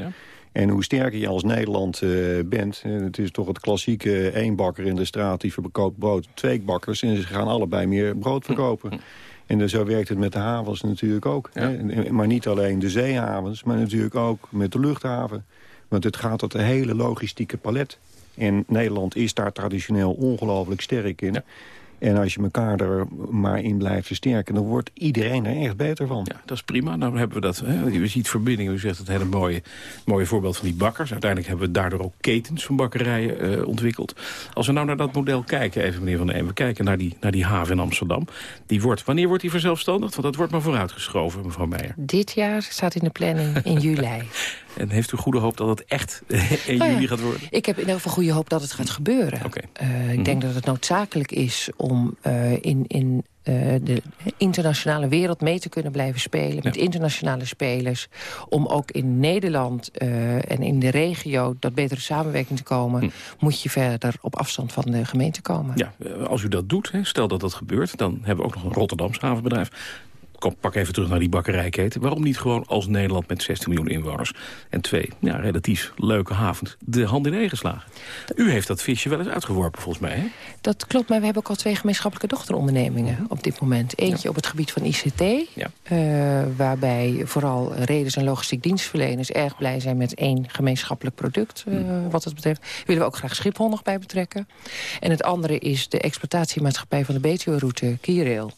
Speaker 15: En hoe sterker je als Nederland eh, bent... eh, het is toch het klassieke één bakker in de straat... die verkoopt brood, twee bakkers... en ze gaan allebei meer brood verkopen. En zo werkt het met de havens natuurlijk ook.
Speaker 7: Ja.
Speaker 15: Hè? Maar niet alleen de zeehavens, maar natuurlijk ook met de luchthaven. Want het gaat tot een hele logistieke palet. En Nederland is daar traditioneel ongelooflijk sterk in.
Speaker 7: Ja.
Speaker 15: En als je elkaar er maar in blijft versterken... dan wordt iedereen er echt beter van.
Speaker 7: Ja, dat is prima. Nou hebben we dat. Hè. Je ziet verbindingen. U zegt het hele mooie, mooie voorbeeld van die bakkers. Uiteindelijk hebben we daardoor ook ketens van bakkerijen eh, ontwikkeld. Als we nou naar dat model kijken, even meneer Van der Eem. We kijken naar die, naar die haven in Amsterdam. Die wordt, wanneer wordt die verzelfstandigd? Want dat wordt maar vooruitgeschoven, mevrouw Meijer.
Speaker 14: Dit jaar staat in de planning in juli.
Speaker 7: En heeft u goede hoop dat het echt in
Speaker 14: Nou ja,
Speaker 7: juli gaat worden?
Speaker 14: Ik heb in ieder geval goede hoop dat het gaat gebeuren. Eh, ik
Speaker 7: Mhm.
Speaker 14: denk dat het noodzakelijk is om eh, in, in eh, de internationale wereld mee te kunnen blijven spelen. Met internationale spelers. Om ook in Nederland en in de regio tot betere samenwerking te komen... moet je verder op afstand van de gemeente komen.
Speaker 7: Ja, als u dat doet, hè, stel dat dat gebeurt... dan hebben we ook nog een Rotterdams havenbedrijf. Kom, pak even terug naar die bakkerijketen. Waarom niet gewoon als Nederland met 16 miljoen inwoners... en twee ja, relatief leuke havens de hand in één geslagen? U heeft dat visje wel eens uitgeworpen, volgens mij, hè?
Speaker 14: Dat klopt, maar we hebben ook al twee gemeenschappelijke dochterondernemingen op dit moment. Eentje op het gebied van ICT, eh, waarbij vooral reders en logistiek dienstverleners erg blij zijn met één gemeenschappelijk product. eh, Wat het betreft willen we ook graag Schiphol nog bij betrekken. En het andere is de exploitatiemaatschappij van de Kierrail.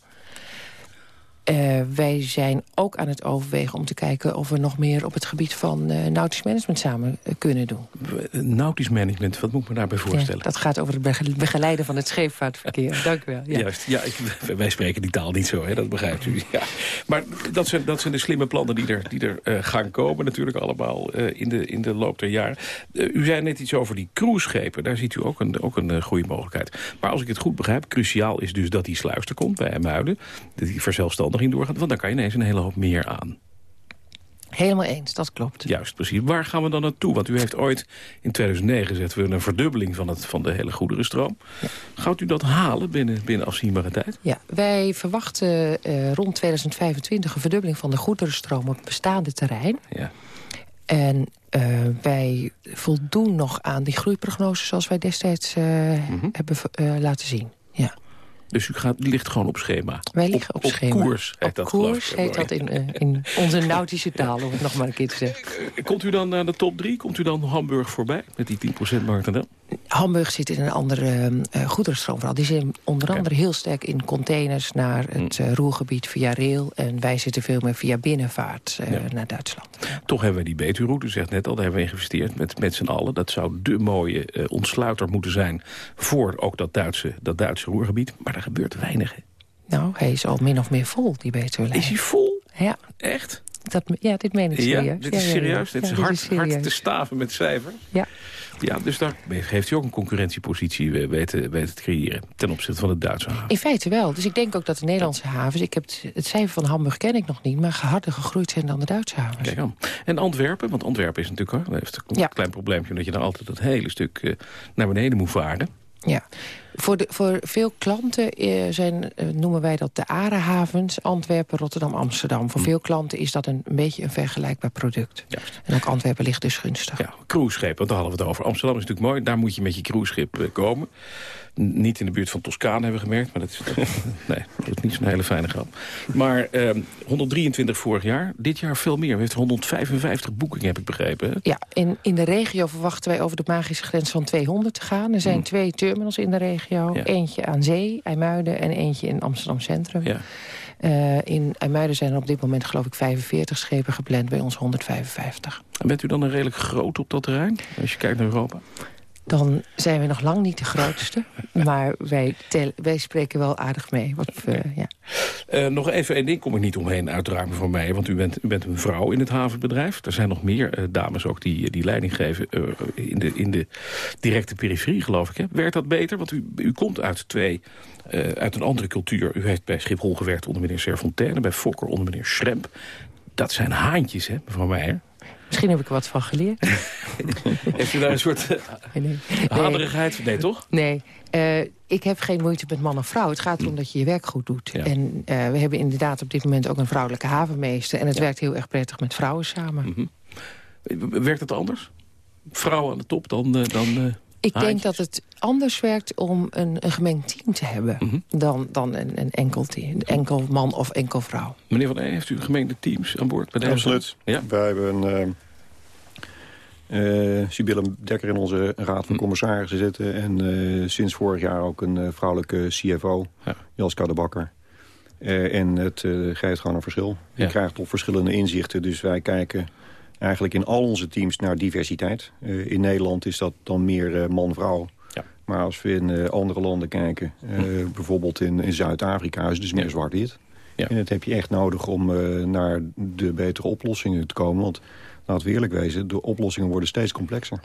Speaker 14: Eh, wij zijn ook aan het overwegen om te kijken of we nog meer op het gebied van eh, nautisch management samen eh, kunnen doen.
Speaker 7: Nautisch management, wat moet ik me daarbij voorstellen?
Speaker 14: Ja, dat gaat over het bege- begeleiden van het scheepvaartverkeer. Dank u wel. Ja.
Speaker 7: Juist, ja, ik, wij spreken die taal niet zo, hè, dat begrijpt u. Ja. Maar dat zijn, dat zijn de slimme plannen die er, die er gaan komen natuurlijk allemaal in, de, in de loop der jaren. U zei net iets over die cruiseschepen, daar ziet u ook een, ook een goede mogelijkheid. Maar als ik het goed begrijp, cruciaal is dus dat die sluis er komt bij Emuiden. Dat die doorgaat, want dan kan je ineens een hele hoop meer aan.
Speaker 14: Helemaal eens, dat klopt.
Speaker 7: Juist, precies. Waar gaan we dan naartoe? Want u heeft ooit, in 2009 zetten we een verdubbeling van, het, van de hele goederenstroom. Gaat u dat halen binnen, binnen afzienbare tijd?
Speaker 14: Ja, wij verwachten eh, rond 2025 een verdubbeling van de goederenstroom op het bestaande terrein.
Speaker 7: Ja.
Speaker 14: En eh, wij voldoen nog aan die groeiprognoses zoals wij destijds eh, hebben eh, laten zien.
Speaker 7: Dus u gaat, ligt gewoon op schema?
Speaker 14: Wij liggen op, schema.
Speaker 7: koers heet
Speaker 14: op
Speaker 7: dat,
Speaker 14: koers heet dat in, eh, in onze nautische taal, om het nog maar een keer te zeggen.
Speaker 7: Komt u dan naar de top 3? Komt u dan Hamburg voorbij met die 10% marktaandeel?
Speaker 14: Hamburg zit in een andere eh, goederenstroom vooral. Die zit onder andere heel sterk in containers naar het
Speaker 7: Hm.
Speaker 14: eh, Roergebied via rail. En wij zitten veel meer via binnenvaart eh, naar Duitsland.
Speaker 7: Toch hebben we die Betuwe-route, u zegt net al, daar hebben we in geïnvesteerd met, met z'n allen. Dat zou de mooie ontsluiter moeten zijn voor ook dat Duitse, dat Duitse roergebied. Maar er gebeurt weinig. hè.
Speaker 14: Nou, hij is al min of meer vol, die Betuwe
Speaker 7: Is hij vol?
Speaker 14: Ja.
Speaker 7: Echt?
Speaker 14: Dat, ja, dit meen ik
Speaker 7: Ja,
Speaker 14: serieus.
Speaker 7: dit
Speaker 14: Ja,
Speaker 7: is
Speaker 14: ja, ja.
Speaker 7: serieus. Dit is
Speaker 14: dit
Speaker 7: hard,
Speaker 14: is
Speaker 7: hard te staven met cijfers.
Speaker 14: Ja.
Speaker 7: Ja, dus daar heeft hij ook een concurrentiepositie weten, weten te creëren... ten opzichte van het Duitse haven.
Speaker 14: In feite wel. Dus ik denk ook dat de Nederlandse havens... Ik heb het, het cijfer van Hamburg ken ik nog niet... maar harder gegroeid zijn dan de Duitse havens.
Speaker 7: Kijk aan. En Antwerpen, want Antwerpen is natuurlijk hoor, heeft een
Speaker 14: Ja.
Speaker 7: klein probleempje... omdat je dan altijd dat hele stuk eh, naar beneden moet varen.
Speaker 14: Ja. Voor, de, voor veel klanten eh, zijn, eh, noemen wij dat de ARE-havens... Antwerpen, Rotterdam, Amsterdam. Voor veel klanten is dat een, een beetje een vergelijkbaar product. En ook Antwerpen ligt dus gunstig.
Speaker 7: Ja, cruiseschip, want daar hadden we het over. Amsterdam is natuurlijk mooi, daar moet je met je cruiseschip eh, komen. Niet in de buurt van Toscane hebben we gemerkt, maar dat is, nee, dat is niet zo'n hele fijne grap. Maar ehm 123 vorig jaar, dit jaar veel meer. We heeft 155 boekingen, heb ik begrepen. Hè?
Speaker 14: Ja, in, in de regio verwachten wij over de magische grens van 200 te gaan. Er zijn
Speaker 7: Hmm.
Speaker 14: twee terminals in de regio. Eentje aan zee, IJmuiden, en eentje in Amsterdam Centrum.
Speaker 7: Ja.
Speaker 14: Eh, in IJmuiden zijn er op dit moment geloof ik 45 schepen gepland, bij ons 155.
Speaker 7: En bent u dan een redelijk groot op dat terrein, als je kijkt naar Europa?
Speaker 14: Dan zijn we nog lang niet de grootste, maar wij, wij spreken wel aardig mee. Wat, we- ja.
Speaker 7: Eh, nog even één ding kom ik niet omheen, uiteraard voor mij. Want u bent, u bent een vrouw in het havenbedrijf. Er zijn nog meer eh, dames ook die, die leiding geven eh, in, de, in de directe periferie, geloof ik. Hè? Werkt dat beter? Want u, u komt uit twee, eh, uit een andere cultuur. U heeft bij Schiphol gewerkt onder meneer Serfontaine. Bij Fokker onder meneer Schremp. Dat zijn haantjes, hè, mevrouw Meijer?
Speaker 14: Misschien heb ik er wat van geleerd.
Speaker 7: Heeft u daar een soort eh,
Speaker 14: Nee, nee.
Speaker 7: haderigheid? Nee, toch?
Speaker 14: Nee, eh, ik heb geen moeite met man of vrouw. Het gaat erom dat je je werk goed doet. En eh, we hebben inderdaad op dit moment ook een vrouwelijke havenmeester. En het werkt heel erg prettig met vrouwen samen.
Speaker 7: Werkt het anders? Vrouwen aan de top dan... dan eh,
Speaker 14: Ik denk dat het anders werkt om een, een gemengd team te hebben...
Speaker 7: Mhm.
Speaker 14: dan, dan een, een enkel, team, een enkel man of enkel vrouw.
Speaker 7: Meneer Van Een, heeft u gemengde teams aan boord? Bij de
Speaker 15: Absoluut.
Speaker 7: Ja?
Speaker 15: Wij hebben een... eh Sibylle Dekker in onze raad van commissarissen zitten. En eh, sinds vorig jaar ook een eh, vrouwelijke CFO, Jelska de Bakker. Eh, en het eh, geeft gewoon een verschil. Je
Speaker 7: Ja.
Speaker 15: krijgt toch verschillende inzichten. Dus wij kijken eigenlijk in al onze teams naar diversiteit. Eh, in Nederland is dat dan meer eh, man-vrouw. Maar als we in eh, andere landen kijken, bijvoorbeeld in, in Zuid-Afrika... is het dus meer zwart-wit. En dat heb je echt nodig om naar de betere oplossingen te komen. Want laten we eerlijk wezen, de oplossingen worden steeds complexer.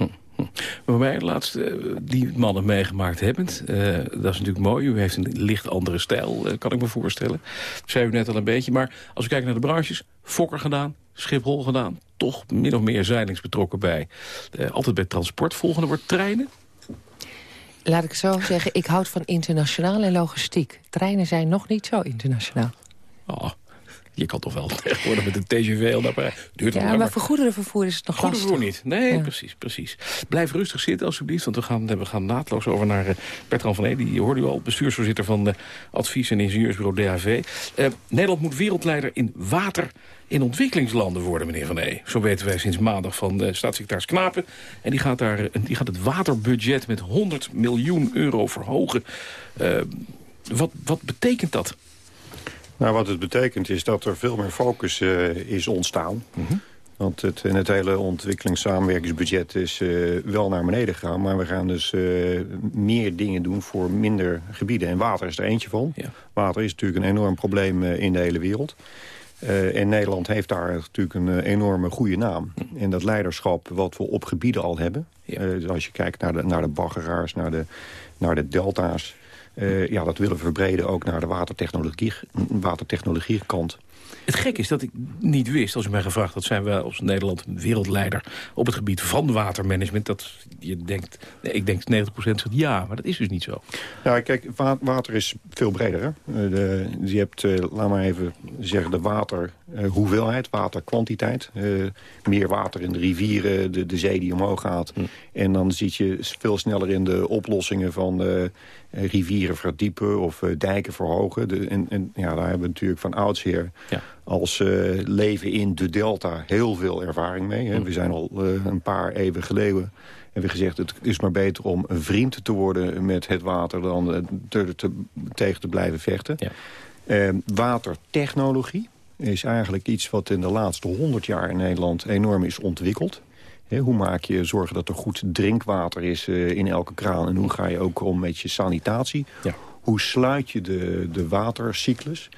Speaker 7: Maar mij laatst eh, die mannen meegemaakt hebbend. eh, dat is natuurlijk mooi. U heeft een licht andere stijl, kan ik me voorstellen. Dat zei u net al een beetje. Maar als we kijken naar de branches. Fokker gedaan, Schiphol gedaan. Toch min of meer zeilingsbetrokken bij. eh, altijd bij transport. Volgende wordt treinen.
Speaker 14: Laat ik zo zeggen, ik houd van internationaal en logistiek. Treinen zijn nog niet zo internationaal.
Speaker 7: Oh, Je kan toch wel tegenwoordig met een TGV naar Parijs. Duurt
Speaker 14: Ja,
Speaker 7: lang,
Speaker 14: maar voor goederenvervoer is het nog
Speaker 7: Goed
Speaker 14: lastig.
Speaker 7: voor niet. Nee,
Speaker 14: Ja.
Speaker 7: precies, precies. Blijf rustig zitten alsjeblieft, want we gaan, we gaan naadloos over naar eh, Bertrand van E. Die hoorde u al, bestuursvoorzitter van eh, advies- en ingenieursbureau DHV. Eh, Nederland moet wereldleider in water in ontwikkelingslanden worden, meneer Van E. Zo weten wij sinds maandag van eh, staatssecretaris Knapen. En die gaat, daar, eh, die gaat het waterbudget met 100 miljoen euro verhogen. Eh, wat, wat betekent dat?
Speaker 15: Nou, wat het betekent is dat er veel meer focus is ontstaan. Want het, en het hele ontwikkelingssamenwerkingsbudget is wel naar beneden gegaan. Maar we gaan dus meer dingen doen voor minder gebieden. En water is er eentje van. Water is natuurlijk een enorm probleem in de hele wereld. Eh, en Nederland heeft daar natuurlijk een eh, enorme goede naam. En dat leiderschap wat we op gebieden al hebben. Eh, dus als je kijkt naar de, naar de baggeraars, naar de, naar de delta's. ja, dat willen we verbreden ook naar de watertechnologie, watertechnologiekant.
Speaker 7: Het gek is dat ik niet wist, als u mij gevraagd had... zijn we als Nederland wereldleider op het gebied van watermanagement. Dat je denkt, nee, ik denk 90% zegt ja, maar dat is dus niet zo.
Speaker 15: Ja, kijk, wa- water is veel breder. Hè? Eh, De, je hebt, eh, laat maar even zeggen, de waterhoeveelheid, waterkwantiteit. Eh, meer water in de rivieren, de, de zee die omhoog gaat. En dan zit je veel sneller in de oplossingen van eh, rivieren verdiepen of eh, dijken verhogen. De, en, en ja, daar hebben we natuurlijk van oudsher als eh, leven in de delta heel veel ervaring mee. Hè? We zijn al eh, een paar eeuwen geleden hebben we gezegd... het is maar beter om een vriend te worden met het water... dan eh, te, te- tegen te blijven vechten. Eh, watertechnologie is eigenlijk iets wat in de laatste honderd jaar in Nederland enorm is ontwikkeld. Hoe maak je zorgen dat er goed drinkwater is eh, in elke kraan... en hoe ga je ook om met je sanitatie? Hoe sluit je de, de watercyclus?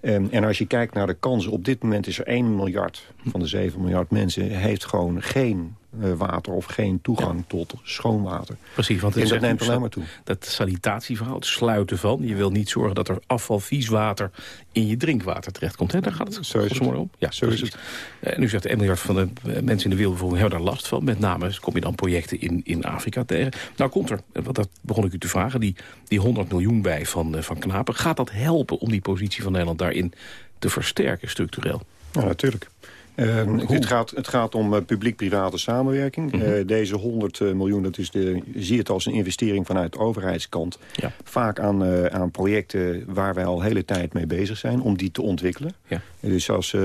Speaker 15: Ehm, en als je kijkt naar de kansen, op dit moment is er 1 miljard van de 7 miljard mensen... heeft gewoon geen water of geen toegang tot schoon water.
Speaker 7: Precies, want
Speaker 15: en
Speaker 7: het
Speaker 15: dat neemt alleen maar toe.
Speaker 7: Dat sanitatieverhaal, het sluiten van. Je wil niet zorgen dat er afval, vies water in je drinkwater terechtkomt. Hè? Daar gaat het
Speaker 15: het.
Speaker 7: om. Ja,
Speaker 15: Zo is.
Speaker 7: En u zegt 1 miljard van de eh, mensen in de wereldbevolking hebben daar last van. Met name kom je dan projecten in, in Afrika tegen. Nou komt er, eh, want dat begon ik u te vragen, die, die 100 miljoen bij van, eh, van Knapen. Gaat dat helpen om die positie van Nederland daarin te versterken structureel?
Speaker 15: Ja, natuurlijk. Ehm, het, gaat, het gaat om eh, publiek-private samenwerking.
Speaker 7: Mhm.
Speaker 15: Eh, deze 100 eh, miljoen, dat is de, je ziet het als een investering vanuit de overheidskant. Vaak aan, aan projecten waar wij al hele tijd mee bezig zijn, om die te ontwikkelen.
Speaker 7: Ja.
Speaker 15: Dus als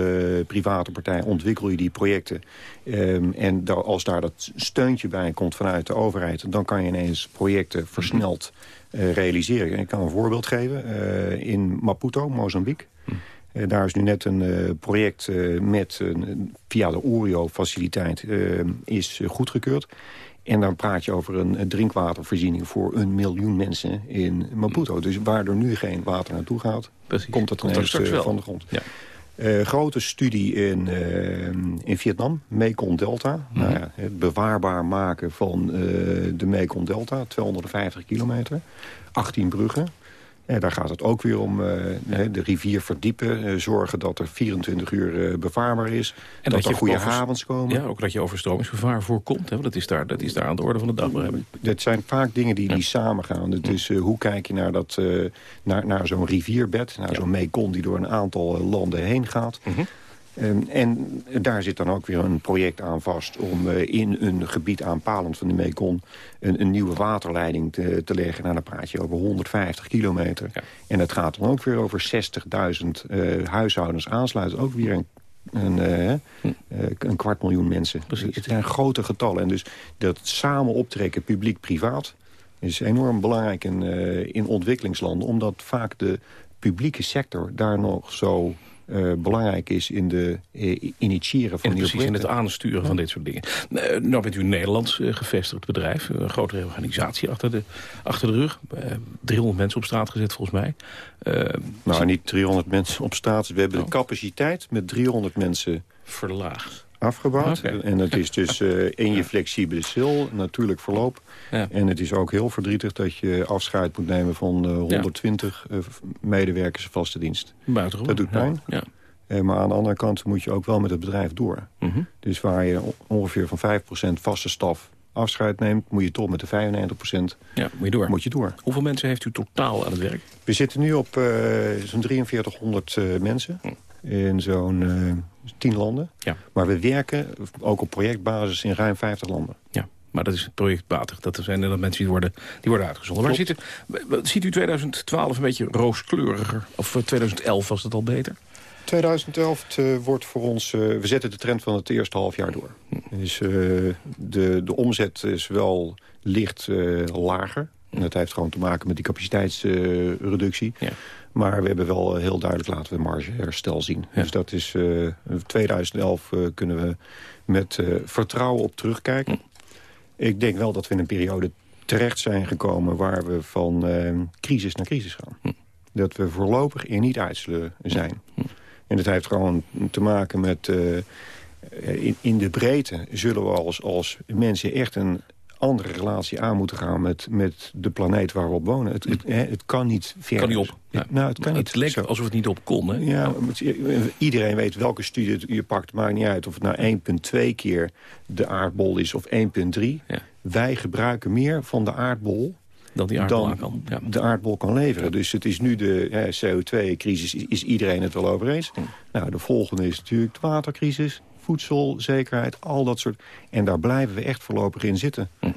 Speaker 15: private partij ontwikkel je die projecten. Ehm, en da- als daar dat steuntje bij komt vanuit de overheid... dan kan je ineens projecten versneld eh, realiseren. Ik kan een voorbeeld geven. In Maputo, Mozambique... Eh, daar is nu net een eh, project eh, met, via de Orio-faciliteit eh, is goedgekeurd. En dan praat je over een, drinkwatervoorziening voor een miljoen mensen in Maputo. Dus waar er nu geen water naartoe gaat, komt
Speaker 7: er
Speaker 15: ineens van de grond.
Speaker 7: Ja.
Speaker 15: Grote studie in, in Vietnam, Mekong Delta.
Speaker 7: Mhm.
Speaker 15: nou ja, het bewaarbaar maken van de Mekong Delta, 250 kilometer. 18 bruggen. Eh, daar gaat het ook weer om eh, de rivier verdiepen. eh, zorgen dat er 24 uur eh, bevaarbaar is.
Speaker 7: En
Speaker 15: dat, er goede havens komen.
Speaker 7: Ja, ook dat je overstromingsgevaar voorkomt. Hè? Want dat is, daar, dat is daar aan de orde van de dag.
Speaker 15: Dat zijn vaak dingen die, die samengaan. Het is, hoe kijk je naar, dat, naar, naar zo'n rivierbed, naar zo'n Mekong die door een aantal landen heen gaat.
Speaker 7: Mhm.
Speaker 15: Ehm, en daar zit dan ook weer een project aan vast om eh, in een gebied aanpalend van de Mekong een, een nieuwe waterleiding te, te leggen. Nou, dan praat je over 150 kilometer. En dat gaat dan ook weer over 60.000 eh, huishoudens aansluiten. Ook weer een een, eh, een kwart miljoen mensen. Het zijn grote getallen. En dus dat samen optrekken publiek-privaat... is enorm belangrijk in, in ontwikkelingslanden. Omdat vaak de publieke sector daar nog zo eh, belangrijk is... in de eh, initiëren van
Speaker 7: En
Speaker 15: die
Speaker 7: precies in het aansturen van dit soort dingen. Eh, nou bent u een Nederlands gevestigd bedrijf. Een grote organisatie achter de, achter de rug. Eh, 300 mensen op straat gezet volgens mij.
Speaker 15: Nou, niet 300 mensen op straat. We hebben de capaciteit met 300 mensen
Speaker 7: verlaagd.
Speaker 15: Afgebouwd. En het is dus eh in je flexibele sil, natuurlijk verloop.
Speaker 7: Ja.
Speaker 15: En het is ook heel verdrietig dat je afscheid moet nemen van eh, 120 eh, medewerkers vaste dienst.
Speaker 7: Buitengewoon.
Speaker 15: Dat doet pijn.
Speaker 7: Ja.
Speaker 15: Eh, maar aan de andere kant moet je ook wel met het bedrijf door.
Speaker 7: Mhm.
Speaker 15: Dus waar je on- ongeveer van 5% vaste staf afscheid neemt... moet je toch met de 95%
Speaker 7: Ja, moet je door.
Speaker 15: moet je door.
Speaker 7: Hoeveel mensen heeft u totaal aan het werk?
Speaker 15: We zitten nu op eh, zo'n 4300 eh, mensen.
Speaker 7: Hm.
Speaker 15: in zo'n uh, tien landen.
Speaker 7: Ja.
Speaker 15: Maar we werken ook op projectbasis in ruim 50 landen.
Speaker 7: Ja. Maar dat is projectmatig. Dat zijn er mensen die worden, die worden uitgezonden. Waar ziet, ziet u 2012 een beetje rooskleuriger? Of 2011 was het al beter?
Speaker 15: 2011 wordt voor ons... we zetten de trend van het eerste half jaar door. Dus de, de omzet is wel licht lager. En dat heeft gewoon te maken met die capaciteitsreductie.
Speaker 7: ja.
Speaker 15: Maar we hebben wel heel duidelijk laten we margeherstel zien. Dus dat is uh, 2011 uh, kunnen we met uh, vertrouwen op terugkijken. Ik denk wel dat we in een periode terecht zijn gekomen... waar we van crisis naar crisis gaan. Dat we voorlopig er niet uit zullen zijn. En dat heeft gewoon te maken met... In, in de breedte zullen we als, als mensen echt een andere relatie aan moeten gaan met, met de planeet waar we op wonen. Het, het, het kan niet ver.
Speaker 7: kan niet op. Ja.
Speaker 15: Nou, het kan
Speaker 7: het
Speaker 15: niet.
Speaker 7: leek alsof het niet op kon. Hè?
Speaker 15: Ja, iedereen weet welke studie je pakt. Maakt niet uit of het nou 1,2 keer de aardbol is of 1,3.
Speaker 7: Ja.
Speaker 15: Wij gebruiken meer van de aardbol
Speaker 7: dan die aardbol
Speaker 15: dan
Speaker 7: kan. Ja.
Speaker 15: de aardbol kan leveren. Dus het is nu de CO2-crisis, is, is, iedereen het wel over eens. Nou, de volgende is natuurlijk de watercrisis voedselzekerheid, al dat soort. En daar blijven we echt voorlopig in zitten.
Speaker 7: Hm.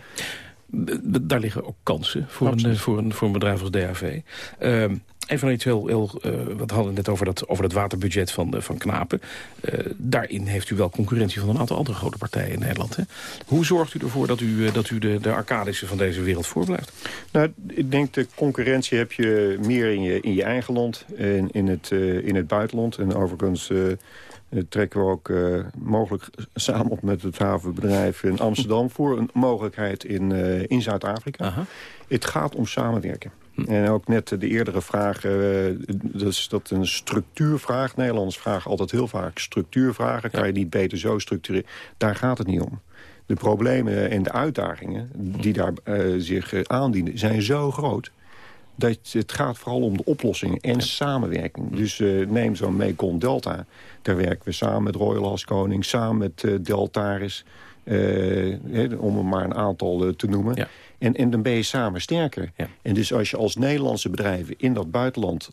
Speaker 7: Daar liggen ook kansen voor, een, voor, een, voor een bedrijf als DHV. Uh, Even iets heel, heel uh, wat hadden we net over dat, over dat waterbudget van, uh, van Knapen. Uh, daarin heeft u wel concurrentie van een aantal andere grote partijen in Nederland. Hè? Hoe zorgt u ervoor dat u, dat u de, de Arcadische van deze wereld voorblijft?
Speaker 15: Nou, ik denk de concurrentie heb je meer in je, in je eigen land en in het, in het buitenland. En overigens trekken we ook uh, mogelijk samen op met het havenbedrijf in Amsterdam... voor een mogelijkheid in, uh, in Zuid-Afrika. Het gaat om samenwerken. En ook net de eerdere vraag, uh, dus dat een structuurvraag. Nederlanders vragen altijd heel vaak structuurvragen. Kan je niet beter zo structureren? Daar gaat het niet om. De problemen en de uitdagingen die daar zich aandienen zijn zo groot dat het gaat vooral om de oplossingen en samenwerking. Dus uh, neem zo'n Mekong Delta. Daar werken we samen met Royal Haskoning, samen met uh, Deltaris... Uh, om er maar een aantal te noemen.
Speaker 7: Ja.
Speaker 15: En, en dan ben je samen sterker.
Speaker 7: Ja.
Speaker 15: En dus als je als Nederlandse bedrijven in dat buitenland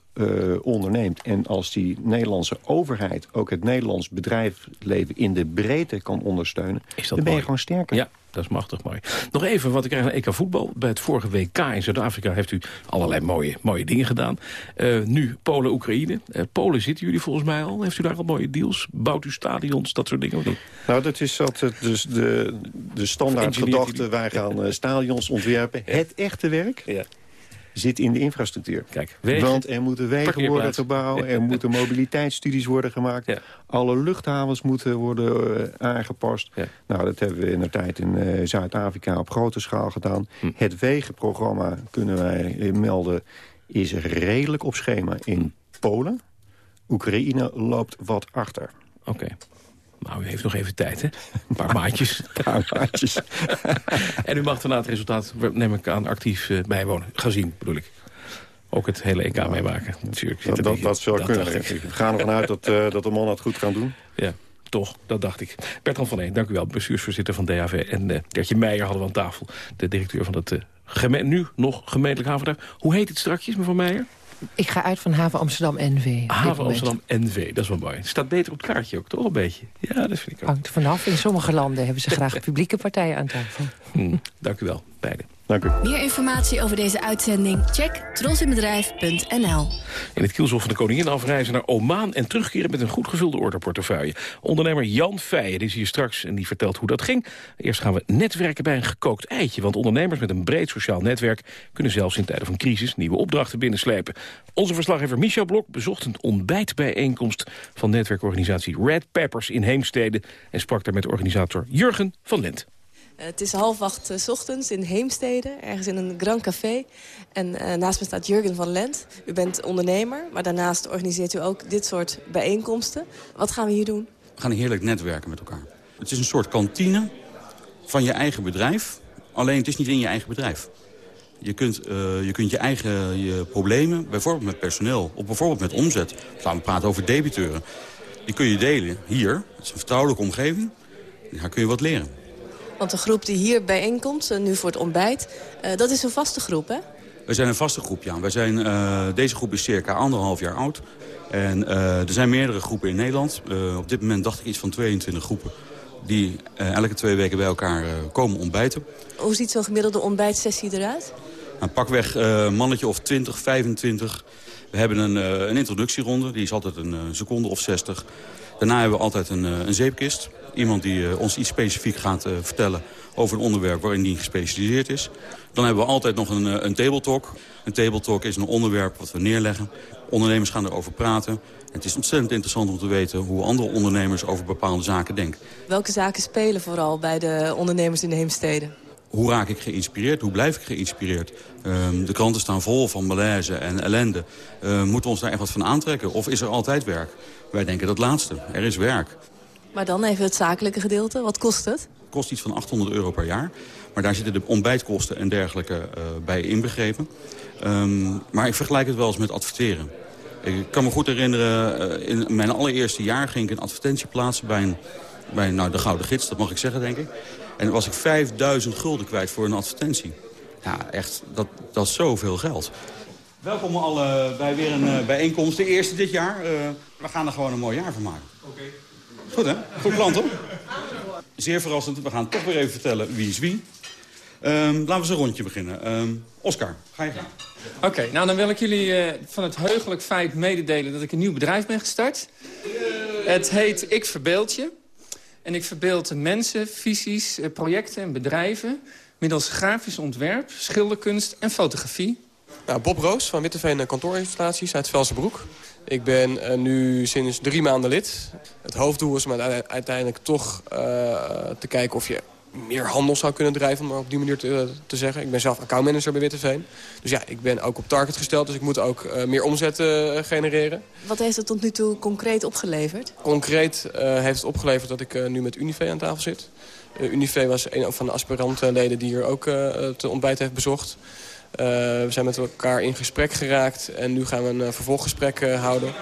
Speaker 15: onderneemt... en als die Nederlandse overheid ook het Nederlands bedrijfsleven... in de breedte kan ondersteunen, dan ben je
Speaker 7: mooi?
Speaker 15: gewoon sterker.
Speaker 7: Ja, dat is machtig mooi. Nog even, wat ik krijg aan EK voetbal. Bij het vorige WK in Zuid-Afrika heeft u allerlei mooie, mooie dingen gedaan. Uh, nu Polen-Oekraïne. Uh, Polen zitten jullie volgens mij al. Heeft u daar al mooie deals? Bouwt u stadions, dat soort dingen of niet?
Speaker 15: Nou, dat is altijd dus de, de standaard gedachte. Wij gaan uh, stadions ontwerpen. Het echte werk
Speaker 7: ja.
Speaker 15: Zit in de infrastructuur.
Speaker 7: Kijk, wegen,
Speaker 15: Want er moeten wegen worden gebouwd, er moeten mobiliteitsstudies worden gemaakt.
Speaker 7: Ja.
Speaker 15: Alle luchthavens moeten worden uh, aangepast.
Speaker 7: Ja.
Speaker 15: Nou, dat hebben we in de tijd in uh, Zuid-Afrika op grote schaal gedaan.
Speaker 7: Hm.
Speaker 15: Het wegenprogramma, kunnen wij uh, melden, is redelijk op schema in Polen. Oekraïne loopt wat achter.
Speaker 7: Oké. Okay. Nou, u heeft nog even tijd, hè? Een paar maatjes.
Speaker 15: Een paar maatjes.
Speaker 7: en u mag daarna het resultaat, neem ik aan, actief uh, bijwonen. Gaan zien, bedoel ik. Ook het hele EK ja, meemaken, natuurlijk.
Speaker 15: Dat, dat, dat zou kunnen. We gaan ervan uit dat, uh, dat de man het goed kan doen.
Speaker 7: Ja, toch, dat dacht ik. Bertrand van Een, dank u wel, bestuursvoorzitter van DHV. En uh, Dertje Meijer hadden we aan tafel, de directeur van het uh, nu nog gemeentelijk havenbedrijf. Hoe heet het strakjes, mevrouw Meijer?
Speaker 14: Ik ga uit van Haven Amsterdam NV.
Speaker 7: Haven Amsterdam NV, dat is wel mooi. Het staat beter op het kaartje ook, toch een beetje? Ja, dat vind ik ook.
Speaker 14: Hangt vanaf. In sommige landen hebben ze graag publieke partijen aan tafel.
Speaker 7: Hmm, dank u wel, beiden.
Speaker 15: Dank u.
Speaker 8: Meer informatie over deze uitzending? Check trosinbedrijf.nl.
Speaker 7: In het kielzog van de koningin afreizen naar Oman... en terugkeren met een goed gevulde orderportefeuille. Ondernemer Jan Feijen is hier straks en die vertelt hoe dat ging. Eerst gaan we netwerken bij een gekookt eitje. Want ondernemers met een breed sociaal netwerk... kunnen zelfs in tijden van crisis nieuwe opdrachten binnenslepen. Onze verslaggever Michel Blok bezocht een ontbijtbijeenkomst... van netwerkorganisatie Red Peppers in Heemstede... en sprak daar met organisator Jurgen van Lent.
Speaker 16: Uh, het is half acht s ochtends in Heemstede, ergens in een Grand Café. En uh, naast me staat Jurgen van Lent. U bent ondernemer, maar daarnaast organiseert u ook dit soort bijeenkomsten. Wat gaan we hier doen?
Speaker 17: We gaan heerlijk netwerken met elkaar. Het is een soort kantine van je eigen bedrijf. Alleen het is niet in je eigen bedrijf. Je kunt, je kunt je eigen je problemen, bijvoorbeeld met personeel... of bijvoorbeeld met omzet, gaan we praten over debiteuren... die kun je delen hier. Het is een vertrouwelijke omgeving. Daar kun je wat leren.
Speaker 16: Want de groep die hier bijeenkomt, nu voor het ontbijt, uh, dat is een vaste groep, hè?
Speaker 17: We zijn een vaste groep, ja. Wij zijn, uh, deze groep is circa anderhalf jaar oud. En uh, er zijn meerdere groepen in Nederland. Uh, op dit moment dacht ik iets van 22 groepen die elke twee weken bij elkaar komen ontbijten.
Speaker 16: Hoe ziet zo'n gemiddelde ontbijtsessie eruit?
Speaker 17: Een pakweg een mannetje of 20, 25. We hebben een, een introductieronde, die is altijd een seconde of 60. Daarna hebben we altijd een, een zeepkist. Iemand die ons iets specifiek gaat vertellen over een onderwerp waarin die gespecialiseerd is. Dan hebben we altijd nog een, een. Een tabletalk is een onderwerp wat we neerleggen. Ondernemers gaan erover praten. Het is ontzettend interessant om te weten hoe andere ondernemers over bepaalde zaken denken.
Speaker 16: Welke zaken spelen vooral bij de ondernemers in de Heemstede?
Speaker 17: Hoe raak ik geïnspireerd? Hoe blijf ik geïnspireerd? Um, de kranten staan vol van malaise en ellende. Uh, moeten we ons daar echt wat van aantrekken? Of is er altijd werk? Wij denken dat laatste. Er is werk.
Speaker 16: Maar dan even het zakelijke gedeelte. Wat kost het? Het
Speaker 17: kost iets van 800 euro per jaar. Maar daar zitten de ontbijtkosten en dergelijke uh, bij inbegrepen. Um, maar ik vergelijk het wel eens met adverteren. Ik kan me goed herinneren, uh, in mijn allereerste jaar ging ik een advertentie plaatsen bij, een, bij nou, de Gouden Gids, dat mag ik zeggen denk ik. En dan was ik 5000 gulden kwijt voor een advertentie. Ja, echt, dat, dat is zoveel geld. Welkom alle bij weer een uh, bijeenkomst, de eerste dit jaar. Uh, we gaan er gewoon een mooi jaar van maken. Oké. Goed hè? Goed plan toch? Zeer verrassend, we gaan toch weer even vertellen wie is wie. Um, laten we eens een rondje beginnen. Um, Oscar, ga je gaan.
Speaker 18: Oké, okay, nou dan wil ik jullie uh, van het heugelijk feit mededelen dat ik een nieuw bedrijf ben gestart. Het heet Ik Verbeeld Je. En ik verbeeld mensen, visies, uh, projecten en bedrijven... middels grafisch ontwerp, schilderkunst en fotografie.
Speaker 19: Nou, Bob Roos van Witteveen Kantoorinstallaties uit Velsenbroek. Ik ben uh, nu sinds drie maanden lid. Het hoofddoel is om uiteindelijk toch te kijken of je meer handel zou kunnen drijven, om maar op die manier te, te zeggen. Ik ben zelf accountmanager bij Witteveen. Dus ja, ik ben ook op target gesteld, dus ik moet ook uh, meer omzet uh, genereren.
Speaker 16: Wat heeft het tot nu toe concreet opgeleverd?
Speaker 19: Concreet uh, heeft het opgeleverd dat ik nu met Unive aan tafel zit. Unive was een van de aspirantleden die hier ook te ontbijt heeft bezocht. we zijn met elkaar in gesprek geraakt en nu gaan we een vervolggesprek houden.